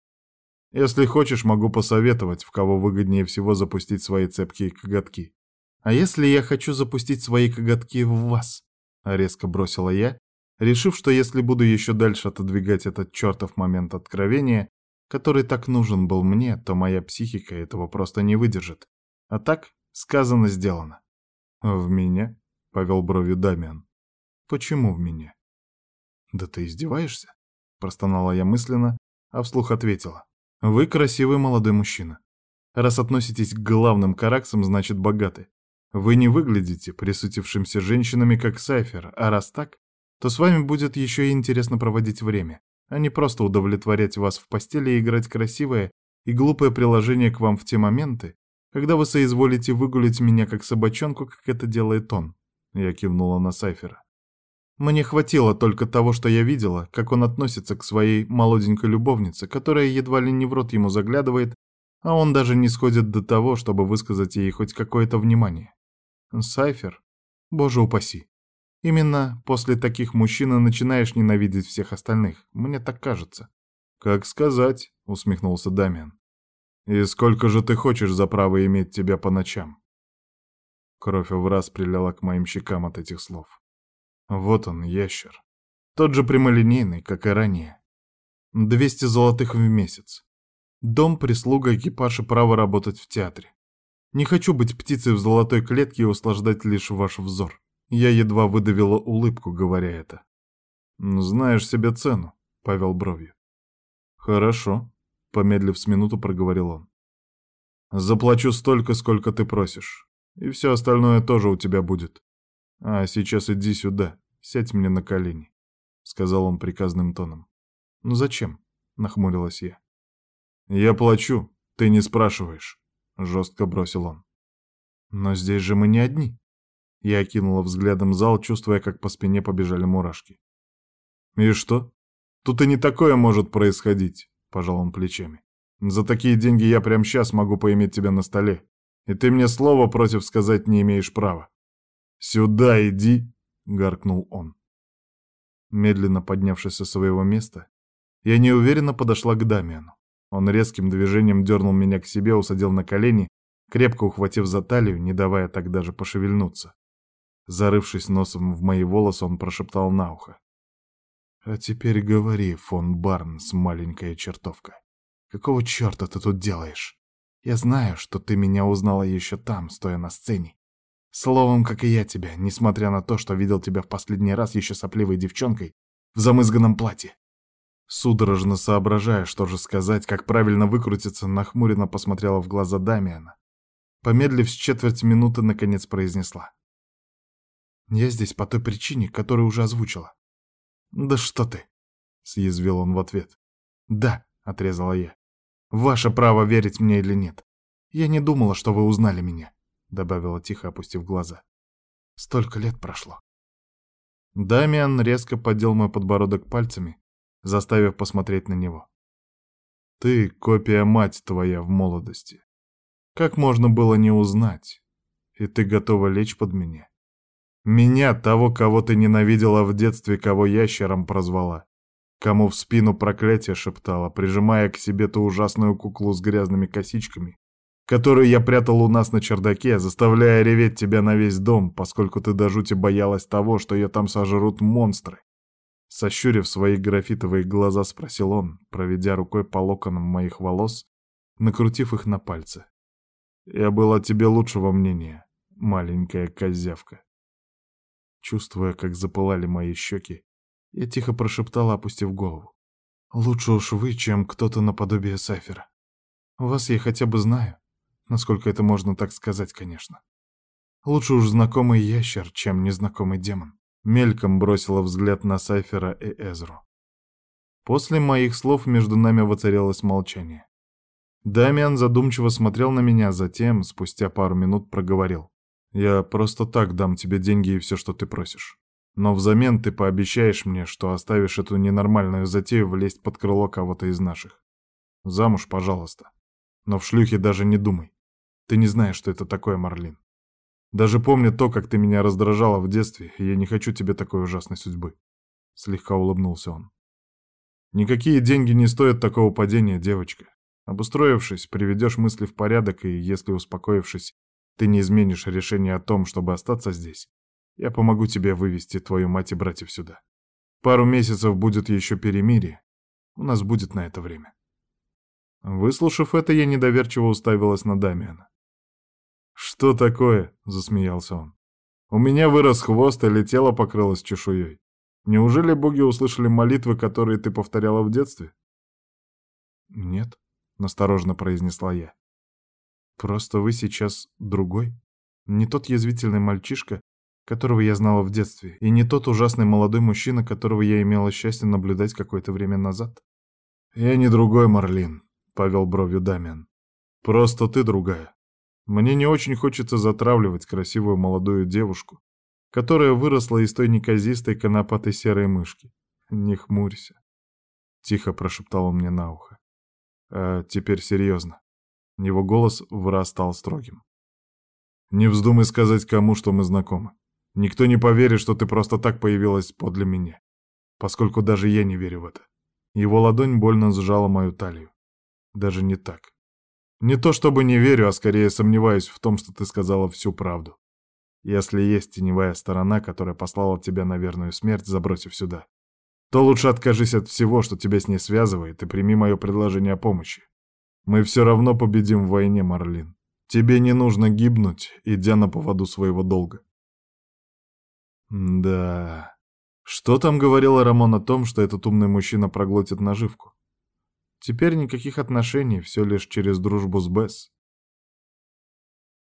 Если хочешь, могу посоветовать, в кого выгоднее всего запустить свои цепкие коготки. А если я хочу запустить свои коготки в вас?» — резко бросила я, решив, что если буду еще дальше отодвигать этот чертов момент откровения, который так нужен был мне, то моя психика этого просто не выдержит. А так, сказано, сделано. В меня? Повел бровью Дамиан. Почему в меня? Да ты издеваешься? Простонала я мысленно, а вслух ответила. Вы красивый молодой мужчина. Раз относитесь к главным караксам, значит богаты. Вы не выглядите присутившимся женщинами, как Сайфер, а раз так, то с вами будет еще и интересно проводить время, а не просто удовлетворять вас в постели и играть красивое и глупое приложение к вам в те моменты, когда вы соизволите выгулить меня как собачонку, как это делает он. Я кивнула на Сайфера. Мне хватило только того, что я видела, как он относится к своей молоденькой любовнице, которая едва ли не в рот ему заглядывает, а он даже не сходит до того, чтобы высказать ей хоть какое-то внимание. Сайфер? Боже упаси. Именно после таких мужчин начинаешь ненавидеть всех остальных, мне так кажется. «Как сказать», — усмехнулся Дамиан. «И сколько же ты хочешь за право иметь тебя по ночам?» Кровь в раз прилила к моим щекам от этих слов. Вот он, ящер. Тот же прямолинейный, как и ранее. Двести золотых в месяц. Дом, прислуга, экипаж и право работать в театре. Не хочу быть птицей в золотой клетке и услаждать лишь ваш взор. Я едва выдавила улыбку, говоря это. «Знаешь себе цену», — повел бровью. «Хорошо», Помедлив с минуту, проговорил он. «Заплачу столько, сколько ты просишь. И все остальное тоже у тебя будет. А сейчас иди сюда, сядь мне на колени, сказал он приказным тоном. Ну зачем? нахмурилась я. Я плачу, ты не спрашиваешь, жестко бросил он. Но здесь же мы не одни. Я окинула взглядом зал, чувствуя, как по спине побежали мурашки. «И что? Тут и не такое может происходить», — пожал он плечами. «За такие деньги я прямо сейчас могу поиметь тебя на столе, и ты мне слова против сказать не имеешь права». «Сюда иди!» — гаркнул он. Медленно поднявшись со своего места, я неуверенно подошла к Дамиану. Он резким движением дернул меня к себе, усадил на колени, крепко ухватив за талию, не давая так даже пошевельнуться. Зарывшись носом в мои волосы, он прошептал на ухо. «А теперь говори, фон Барнс, маленькая чертовка. Какого черта ты тут делаешь? Я знаю, что ты меня узнала еще там, стоя на сцене. Словом, как и я тебя, несмотря на то, что видел тебя в последний раз еще сопливой девчонкой в замызганном платье. Судорожно соображая, что же сказать, как правильно выкрутиться, нахмуренно посмотрела в глаза Дамиана. Помедлив с четверть минуты, наконец произнесла. «Я здесь по той причине, которую уже озвучила. «Да что ты!» — съязвил он в ответ. «Да», — отрезала я. «Ваше право верить мне или нет. Я не думала, что вы узнали меня», — добавила тихо, опустив глаза. «Столько лет прошло». Дамиан резко поддел мой подбородок пальцами, заставив посмотреть на него. «Ты — копия мать твоя в молодости. Как можно было не узнать? И ты готова лечь под меня? Меня, того, кого ты ненавидела в детстве, кого ящером прозвала. Кому в спину проклятие шептала, прижимая к себе ту ужасную куклу с грязными косичками, которую я прятал у нас на чердаке, заставляя реветь тебя на весь дом, поскольку ты до жути боялась того, что ее там сожрут монстры. Сощурив свои графитовые глаза, спросил он, проведя рукой по локонам моих волос, накрутив их на пальцы. «Я был о тебе лучшего мнения, маленькая козявка». Чувствуя, как запылали мои щеки, я тихо прошептала, опустив голову. «Лучше уж вы, чем кто-то наподобие Сайфера. Вас я хотя бы знаю, насколько это можно так сказать, конечно. Лучше уж знакомый ящер, чем незнакомый демон». Мельком бросила взгляд на Сайфера и Эзру. После моих слов между нами воцарилось молчание. Дамиан задумчиво смотрел на меня, затем, спустя пару минут, проговорил. Я просто так дам тебе деньги и все, что ты просишь. Но взамен ты пообещаешь мне, что оставишь эту ненормальную затею влезть под крыло кого-то из наших. Замуж, пожалуйста. Но в шлюхе даже не думай. Ты не знаешь, что это такое, Марлин. Даже помню то, как ты меня раздражала в детстве, я не хочу тебе такой ужасной судьбы. Слегка улыбнулся он. Никакие деньги не стоят такого падения, девочка. Обустроившись, приведешь мысли в порядок, и если успокоившись, ты не изменишь решение о том, чтобы остаться здесь, я помогу тебе вывести твою мать и братьев сюда. Пару месяцев будет еще перемирие. У нас будет на это время. Выслушав это, я недоверчиво уставилась на Дамиана. «Что такое?» — засмеялся он. «У меня вырос хвост, и тело покрылось чешуей. Неужели боги услышали молитвы, которые ты повторяла в детстве?» «Нет», — насторожно произнесла я. Просто вы сейчас другой. Не тот язвительный мальчишка, которого я знала в детстве, и не тот ужасный молодой мужчина, которого я имела счастье наблюдать какое-то время назад. «Я не другой, Марлин», — повел бровью Дамиан. «Просто ты другая. Мне не очень хочется затравливать красивую молодую девушку, которая выросла из той неказистой конопатой серой мышки. Не хмурься», — тихо прошептал он мне на ухо. «А теперь серьезно. Его голос враз стал строгим. «Не вздумай сказать кому, что мы знакомы. Никто не поверит, что ты просто так появилась подле меня, поскольку даже я не верю в это». Его ладонь больно сжала мою талию. Даже не так. Не то чтобы не верю, а скорее сомневаюсь в том, что ты сказала всю правду. Если есть теневая сторона, которая послала тебя на верную смерть, забросив сюда, то лучше откажись от всего, что тебя с ней связывает, и прими мое предложение о помощи. Мы все равно победим в войне, Марлин. Тебе не нужно гибнуть, идя на поводу своего долга. Да. Что там говорила Рамон о том, что этот умный мужчина проглотит наживку? Теперь никаких отношений, все лишь через дружбу с Бесс.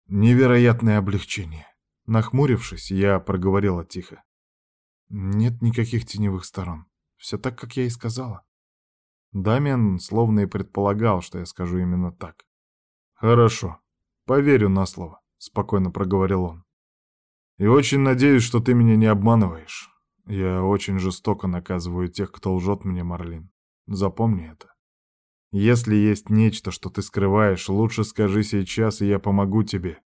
Невероятное облегчение. Нахмурившись, я проговорила тихо. Нет никаких теневых сторон. Все так, как я и сказала. Дамиан словно и предполагал, что я скажу именно так. «Хорошо, поверю на слово», — спокойно проговорил он. «И очень надеюсь, что ты меня не обманываешь. Я очень жестоко наказываю тех, кто лжет мне, Марлин. Запомни это. Если есть нечто, что ты скрываешь, лучше скажи сейчас, и я помогу тебе,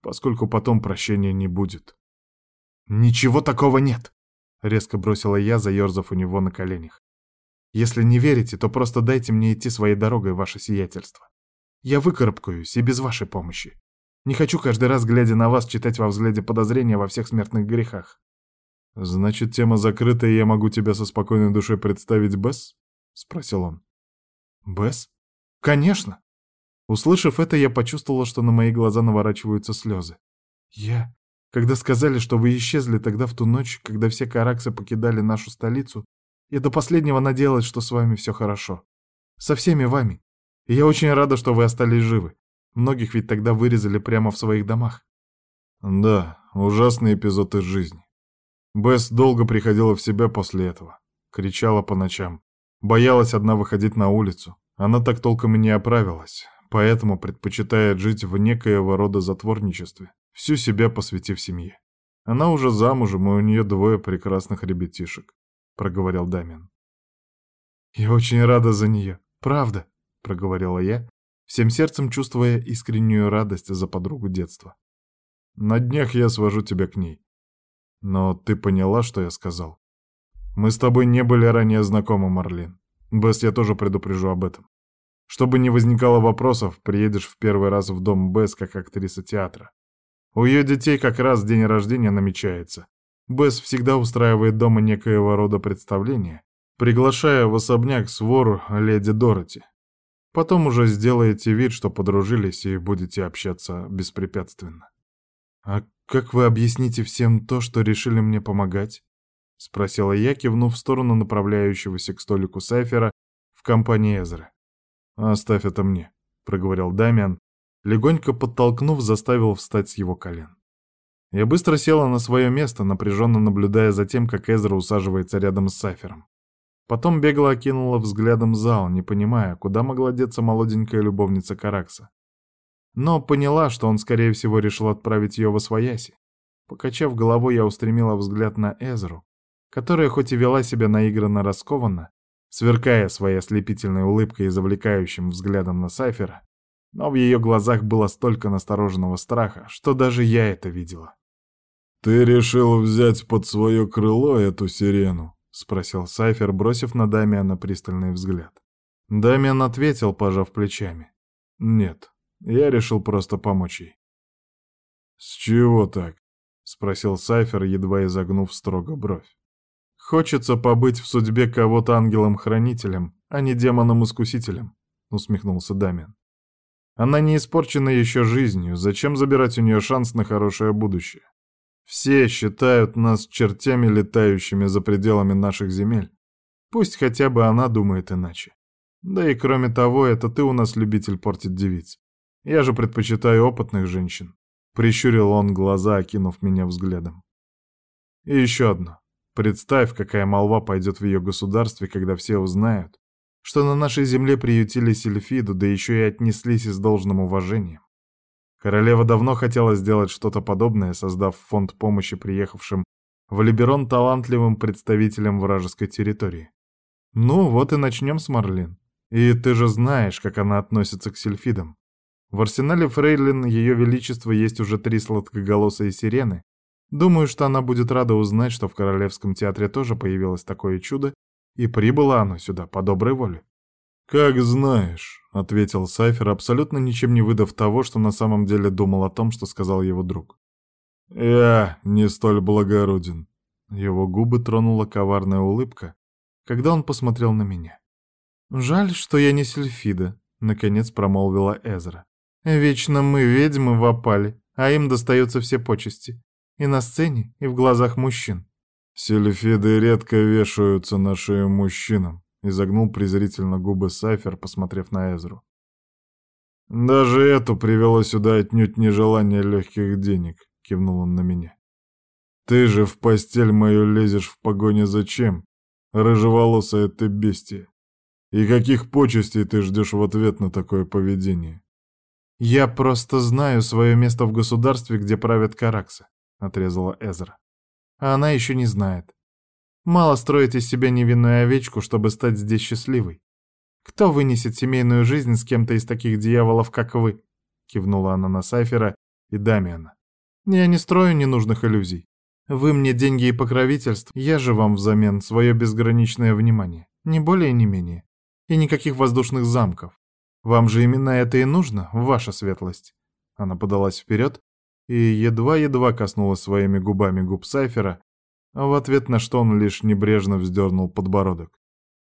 поскольку потом прощения не будет». «Ничего такого нет!» — резко бросила я, заерзав у него на коленях. Если не верите, то просто дайте мне идти своей дорогой, ваше сиятельство. Я выкарабкаюсь и без вашей помощи. Не хочу каждый раз, глядя на вас, читать во взгляде подозрения во всех смертных грехах. Значит, тема закрыта, и я могу тебя со спокойной душой представить Бесс? Спросил он. Бесс? Конечно. Услышав это, я почувствовала, что на мои глаза наворачиваются слезы. Я... Когда сказали, что вы исчезли тогда в ту ночь, когда все караксы покидали нашу столицу, я до последнего надеялась, что с вами все хорошо. Со всеми вами. И я очень рада, что вы остались живы. Многих ведь тогда вырезали прямо в своих домах. Да, ужасный эпизод из жизни. Бесс долго приходила в себя после этого. Кричала по ночам. Боялась одна выходить на улицу. Она так толком и не оправилась, поэтому предпочитает жить в некоего рода затворничестве, всю себя посвятив семье. Она уже замужем, и у нее двое прекрасных ребятишек. — проговорил Дамин. «Я очень рада за нее, правда», — проговорила я, всем сердцем чувствуя искреннюю радость за подругу детства. «На днях я свожу тебя к ней. Но ты поняла, что я сказал? Мы с тобой не были ранее знакомы, Марлин. Бесс, я тоже предупрежу об этом. Чтобы не возникало вопросов, приедешь в первый раз в дом Бесс как актриса театра. У ее детей как раз день рождения намечается, Бесс всегда устраивает дома некоего рода представление, приглашая в особняк свору леди Дороти. Потом уже сделаете вид, что подружились и будете общаться беспрепятственно. «А как вы объясните всем то, что решили мне помогать?» — спросила я, кивнув в сторону направляющегося к столику Сайфера в компании Эзры. «Оставь это мне», — проговорил Дамиан, легонько подтолкнув, заставил встать с его колен. Я быстро села на свое место, напряженно наблюдая за тем, как Эзра усаживается рядом с Сафером. Потом бегло окинула взглядом зал, не понимая, куда могла деться молоденькая любовница Каракса. Но поняла, что он, скорее всего, решил отправить ее во свояси. Покачав головой, я устремила взгляд на Эзру, которая хоть и вела себя наигранно раскованно, сверкая своей ослепительной улыбкой и завлекающим взглядом на Сайфера, но в ее глазах было столько настороженного страха, что даже я это видела. «Ты решил взять под свое крыло эту сирену?» — спросил Сайфер, бросив на Дамиана пристальный взгляд. Дамиан ответил, пожав плечами. «Нет, я решил просто помочь ей». «С чего так?» — спросил Сайфер, едва изогнув строго бровь. «Хочется побыть в судьбе кого-то ангелом-хранителем, а не демоном-искусителем», — усмехнулся Дамиан. «Она не испорчена еще жизнью, зачем забирать у нее шанс на хорошее будущее? Все считают нас чертями, летающими за пределами наших земель. Пусть хотя бы она думает иначе. Да и кроме того, это ты у нас любитель портить девиц. Я же предпочитаю опытных женщин. Прищурил он глаза, окинув меня взглядом. И еще одно. Представь, какая молва пойдет в ее государстве, когда все узнают, что на нашей земле приютили Сильфиду, да еще и отнеслись с должным уважением. Королева давно хотела сделать что-то подобное, создав фонд помощи приехавшим в Либерон талантливым представителям вражеской территории. Ну, вот и начнем с Марлин. И ты же знаешь, как она относится к сельфидам. В арсенале Фрейлин Ее Величество есть уже три сладкоголосые сирены. Думаю, что она будет рада узнать, что в Королевском театре тоже появилось такое чудо, и прибыло оно сюда по доброй воле. «Как знаешь», — ответил Сайфер, абсолютно ничем не выдав того, что на самом деле думал о том, что сказал его друг. «Я не столь благороден». Его губы тронула коварная улыбка, когда он посмотрел на меня. «Жаль, что я не Сельфида», — наконец промолвила Эзра. «Вечно мы, ведьмы, в опале, а им достаются все почести. И на сцене, и в глазах мужчин». «Сельфиды редко вешаются на шею мужчинам», Изогнул презрительно губы Сайфер, посмотрев на Эзру. Даже эту привело сюда отнюдь нежелание легких денег. — кивнул он на меня. «Ты же в постель мою лезешь в погоне зачем? Рыжеволосая ты бестия. И каких почестей ты ждешь в ответ на такое поведение?» «Я просто знаю свое место в государстве, где правят Караксы», — отрезала Эзра. «А она еще не знает. Мало строить из себя невинную овечку, чтобы стать здесь счастливой. Кто вынесет семейную жизнь с кем-то из таких дьяволов, как вы?» Кивнула она на Сайфера и Дамиана. «Я не строю ненужных иллюзий. Вы мне деньги и покровительство, я же вам взамен свое безграничное внимание. Не более, не менее. И никаких воздушных замков. Вам же именно это и нужно, ваша светлость». Она подалась вперед и едва-едва коснулась своими губами губ Сайфера, а в ответ на что он лишь небрежно вздернул подбородок.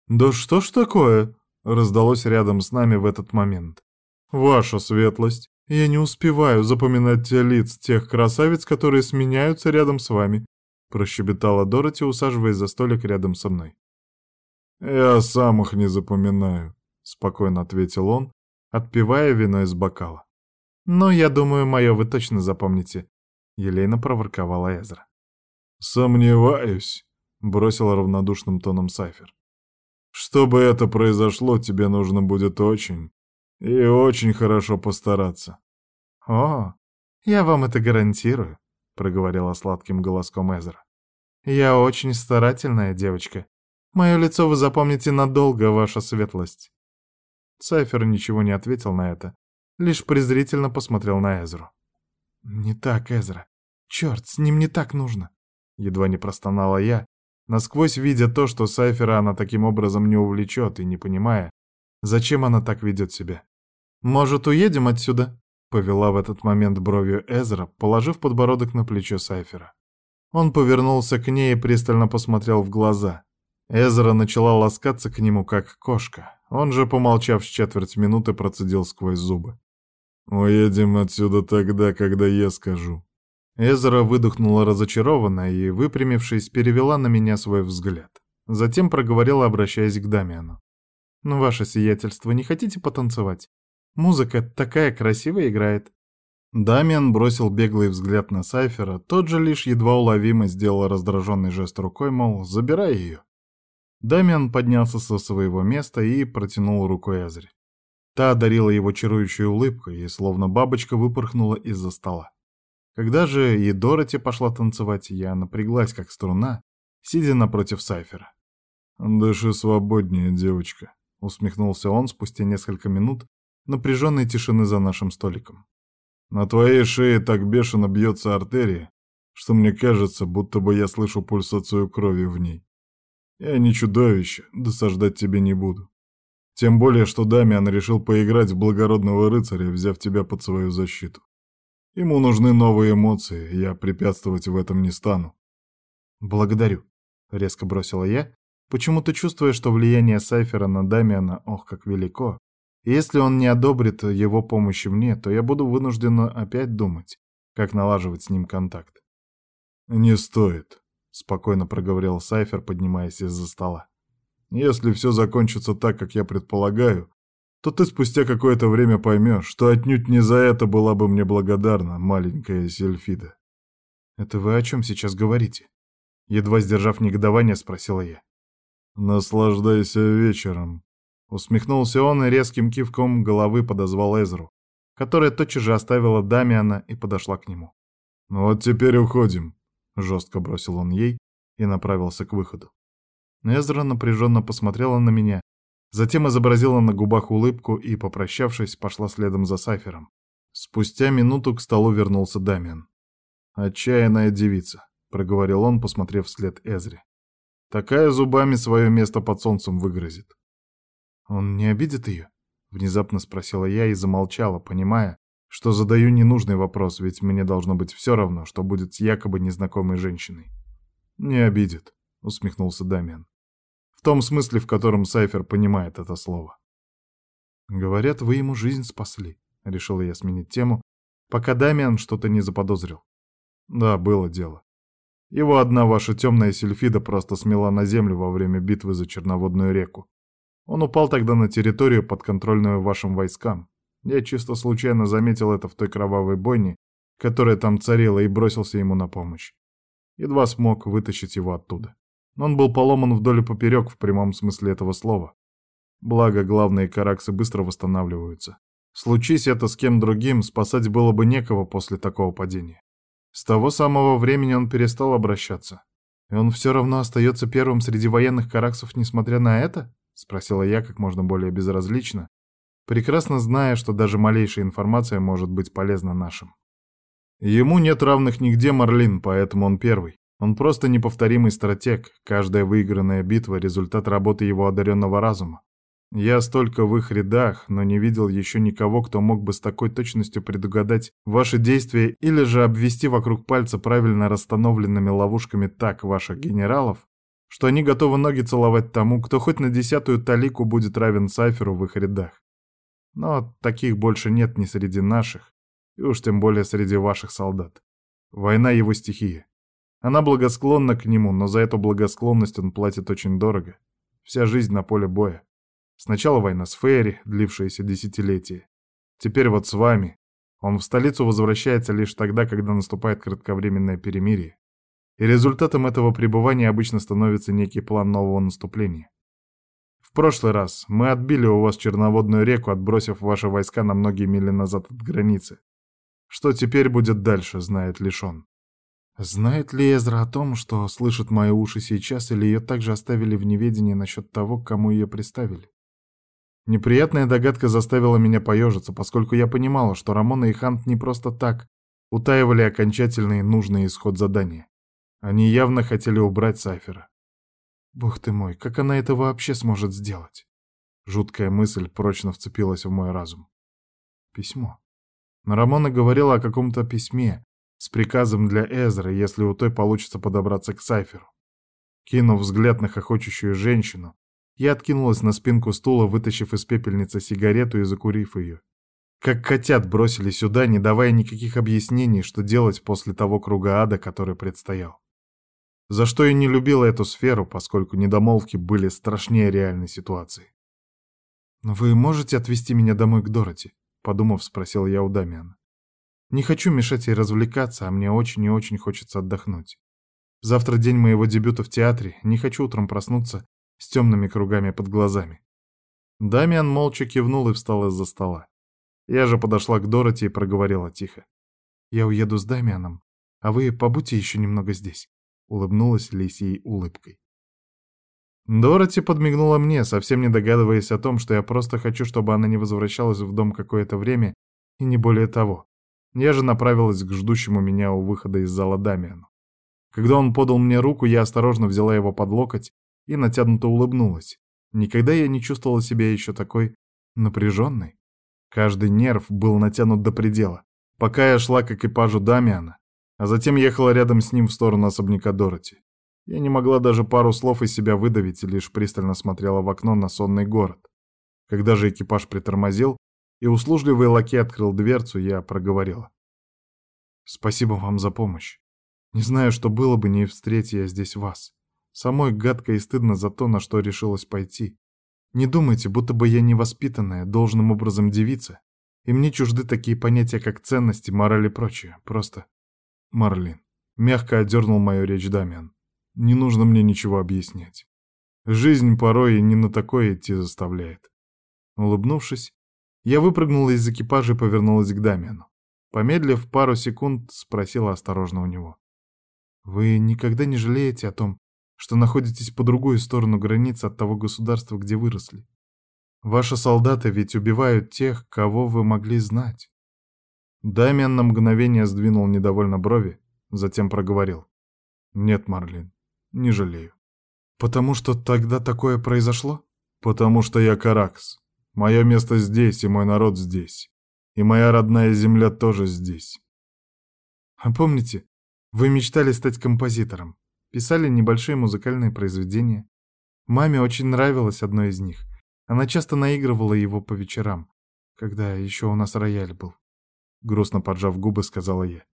«Да что ж такое?» — раздалось рядом с нами в этот момент. «Ваша светлость, я не успеваю запоминать те лиц тех красавиц, которые сменяются рядом с вами», — прощебетала Дороти, усаживаясь за столик рядом со мной. «Я сам их не запоминаю», — спокойно ответил он, отпивая вино из бокала. «Но я думаю, мое вы точно запомните», — елейно проворковала Эзра. «Сомневаюсь», — бросил равнодушным тоном Сайфер. «Чтобы это произошло, тебе нужно будет очень и очень хорошо постараться». «О, я вам это гарантирую», — проговорила сладким голоском Эзра. «Я очень старательная девочка. Мое лицо вы запомните надолго, ваша светлость». Сайфер ничего не ответил на это, лишь презрительно посмотрел на Эзру. «Не так, Эзра. Черт, с ним не так нужно. Едва не простонала я, насквозь видя то, что Сайфера она таким образом не увлечет, и не понимая, зачем она так ведет себя. «Может, уедем отсюда?» — повела в этот момент бровью Эзра, положив подбородок на плечо Сайфера. Он повернулся к ней и пристально посмотрел в глаза. Эзра начала ласкаться к нему, как кошка. Он же, помолчав с четверть минуты, процедил сквозь зубы. «Уедем отсюда тогда, когда я скажу. Эзра выдохнула разочарованно и, выпрямившись, перевела на меня свой взгляд. Затем проговорила, обращаясь к Дамиану. «Ну, ваше сиятельство, не хотите потанцевать? Музыка такая красивая играет». Дамиан бросил беглый взгляд на Сайфера, тот же лишь едва уловимо сделал раздраженный жест рукой, мол, забирай ее. Дамиан поднялся со своего места и протянул руку Эзре. Та одарила его чарующей улыбкой и словно бабочка выпорхнула из-за стола. Когда же и Дороти пошла танцевать, я напряглась, как струна, сидя напротив Сайфера. «Дыши свободнее, девочка», — усмехнулся он спустя несколько минут напряженной тишины за нашим столиком. «На твоей шее так бешено бьется артерия, что мне кажется, будто бы я слышу пульсацию крови в ней. Я не чудовище, досаждать тебе не буду. Тем более, что Дамиан решил поиграть в благородного рыцаря, взяв тебя под свою защиту. Ему нужны новые эмоции, я препятствовать в этом не стану. Благодарю, резко бросила я, почему-то чувствуя, что влияние Сайфера на Дамиана ох как велико. И если он не одобрит его помощи мне, то я буду вынуждена опять думать, как налаживать с ним контакт. Не стоит, спокойно проговорил Сайфер, поднимаясь из-за стола. Если все закончится так, как я предполагаю, то ты спустя какое-то время поймешь, что отнюдь не за это была бы мне благодарна, маленькая Сельфида. «Это вы о чем сейчас говорите?» Едва сдержав негодование, спросила я. «Наслаждайся вечером», — усмехнулся он и резким кивком головы подозвал Эзру, которая тотчас же оставила Дамиана и подошла к нему. «Ну «Вот теперь уходим», — жестко бросил он ей и направился к выходу. Эзра напряженно посмотрела на меня, Затем изобразила на губах улыбку и, попрощавшись, пошла следом за Сайфером. Спустя минуту к столу вернулся Дамиан. «Отчаянная девица», — проговорил он, посмотрев вслед Эзре. «Такая зубами свое место под солнцем выгрызет». «Он не обидит ее?» — внезапно спросила я и замолчала, понимая, что задаю ненужный вопрос, ведь мне должно быть все равно, что будет с якобы незнакомой женщиной. «Не обидит», — усмехнулся Дамиан том смысле, в котором Сайфер понимает это слово. «Говорят, вы ему жизнь спасли», — решила я сменить тему, пока Дамиан что-то не заподозрил. Да, было дело. Его одна ваша темная сельфида просто смела на землю во время битвы за Черноводную реку. Он упал тогда на территорию, подконтрольную вашим войскам. Я чисто случайно заметил это в той кровавой бойне которая там царила, и бросился ему на помощь. Едва смог вытащить его оттуда. Он был поломан вдоль и поперек в прямом смысле этого слова. Благо, главные караксы быстро восстанавливаются. Случись это с кем другим, спасать было бы некого после такого падения. С того самого времени он перестал обращаться. «И он все равно остается первым среди военных караксов, несмотря на это?» — спросила я как можно более безразлично, прекрасно зная, что даже малейшая информация может быть полезна нашим. Ему нет равных нигде, Марлин, поэтому он первый. Он просто неповторимый стратег, каждая выигранная битва — результат работы его одаренного разума. Я столько в их рядах, но не видел еще никого, кто мог бы с такой точностью предугадать ваши действия или же обвести вокруг пальца правильно расстановленными ловушками так ваших генералов, что они готовы ноги целовать тому, кто хоть на десятую талику будет равен Сайферу в их рядах. Но таких больше нет ни среди наших, и уж тем более среди ваших солдат. Война его стихия. Она благосклонна к нему, но за эту благосклонность он платит очень дорого. Вся жизнь на поле боя. Сначала война с Фейри, длившаяся десятилетия. Теперь вот с вами. Он в столицу возвращается лишь тогда, когда наступает кратковременное перемирие. И результатом этого пребывания обычно становится некий план нового наступления. В прошлый раз мы отбили у вас Черноводную реку, отбросив ваши войска на многие мили назад от границы. Что теперь будет дальше, знает лишь он. Знает ли Эзра о том, что слышат мои уши сейчас, или ее также оставили в неведении насчет того, кому ее приставили? Неприятная догадка заставила меня поежиться, поскольку я понимала, что Рамона и Хант не просто так утаивали окончательный нужный исход задания. Они явно хотели убрать Сайфера. Бог ты мой, как она это вообще сможет сделать? Жуткая мысль прочно вцепилась в мой разум. Письмо. Но Рамона говорила о каком-то письме с приказом для Эзры, если у той получится подобраться к Сайферу. Кинув взгляд на хохочущую женщину, я откинулась на спинку стула, вытащив из пепельницы сигарету и закурив ее. Как котят бросили сюда, не давая никаких объяснений, что делать после того круга ада, который предстоял. За что я не любила эту сферу, поскольку недомолвки были страшнее реальной ситуации. «Вы можете отвезти меня домой к Дороти?» — подумав, спросил я у Дамиана. «Не хочу мешать ей развлекаться, а мне очень и очень хочется отдохнуть. Завтра день моего дебюта в театре, не хочу утром проснуться с темными кругами под глазами. Дамиан молча кивнул и встал из-за стола. Я же подошла к Дороти и проговорила тихо. «Я уеду с Дамианом, а вы побудьте еще немного здесь», — улыбнулась Лисией улыбкой. Дороти подмигнула мне, совсем не догадываясь о том, что я просто хочу, чтобы она не возвращалась в дом какое-то время, и не более того. Я же направилась к ждущему меня у выхода из зала Дамиану. Когда он подал мне руку, я осторожно взяла его под локоть и натянуто улыбнулась. Никогда я не чувствовала себя еще такой напряженной. Каждый нерв был натянут до предела, пока я шла к экипажу Дамиана, а затем ехала рядом с ним в сторону особняка Дороти. Я не могла даже пару слов из себя выдавить лишь пристально смотрела в окно на сонный город. Когда же экипаж притормозил, и услужливый лакей открыл дверцу, я проговорила. «Спасибо вам за помощь. Не знаю, что было бы, не встретя я здесь вас. Самой гадко и стыдно за то, на что решилась пойти. Не думайте, будто бы я невоспитанная, должным образом девица, и мне чужды такие понятия, как ценности, мораль и прочее. Просто... Марлин. Мягко отдернул мою речь Дамиан. Не нужно мне ничего объяснять. Жизнь порой и не на такое идти заставляет. Улыбнувшись, я выпрыгнула из экипажа и повернулась к Дамиану. Помедлив пару секунд, спросила осторожно у него. «Вы никогда не жалеете о том, что находитесь по другую сторону границы от того государства, где выросли. Ваши солдаты ведь убивают тех, кого вы могли знать. Дамиан на мгновение сдвинул недовольно брови, затем проговорил. Нет, Марлин, не жалею. Потому что тогда такое произошло? Потому что я Каракс. Мое место здесь, и мой народ здесь. И моя родная земля тоже здесь. А помните, вы мечтали стать композитором? Писали небольшие музыкальные произведения. Маме очень нравилось одно из них. Она часто наигрывала его по вечерам, когда еще у нас рояль был. Грустно поджав губы, сказала я.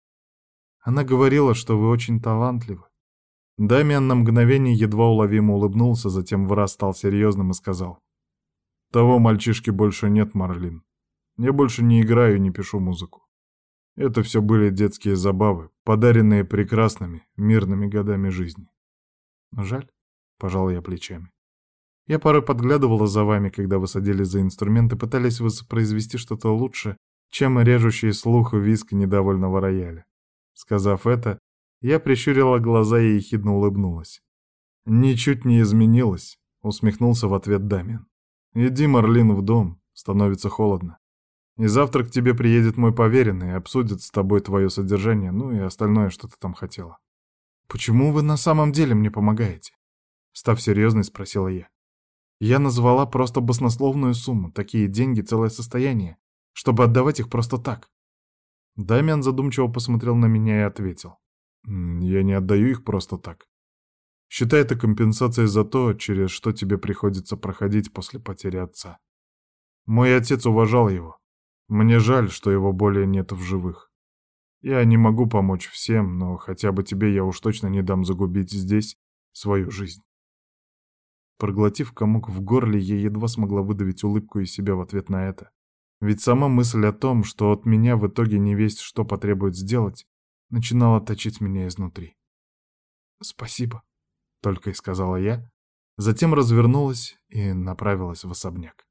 Она говорила, что вы очень талантливы. Дамиан на мгновение едва уловимо улыбнулся, затем в раз стал серьезным и сказал. «Того мальчишки больше нет, Марлин. Я больше не играю и не пишу музыку. Это все были детские забавы, подаренные прекрасными, мирными годами жизни. Жаль, пожал я плечами. Я порой подглядывала за вами, когда вы садились за инструмент и пытались воспроизвести что-то лучше, чем режущий слух виск недовольного рояля. Сказав это, я прищурила глаза и ехидно улыбнулась. «Ничуть не изменилось», — усмехнулся в ответ Дамин. «Иди, Марлин, в дом, становится холодно. И завтра к тебе приедет мой поверенный и обсудит с тобой твое содержание, ну и остальное, что ты там хотела». «Почему вы на самом деле мне помогаете?» Став серьезной, спросила я. Я назвала просто баснословную сумму, такие деньги — целое состояние, чтобы отдавать их просто так. Дамиан задумчиво посмотрел на меня и ответил. «Я не отдаю их просто так. Считай это компенсацией за то, через что тебе приходится проходить после потери отца. Мой отец уважал его. Мне жаль, что его более нет в живых. Я не могу помочь всем, но хотя бы тебе я уж точно не дам загубить здесь свою жизнь». Проглотив комок в горле, я едва смогла выдавить улыбку из себя в ответ на это. Ведь сама мысль о том, что от меня в итоге не весть что потребует сделать, начинала точить меня изнутри. «Спасибо», — только и сказала я, затем развернулась и направилась в особняк.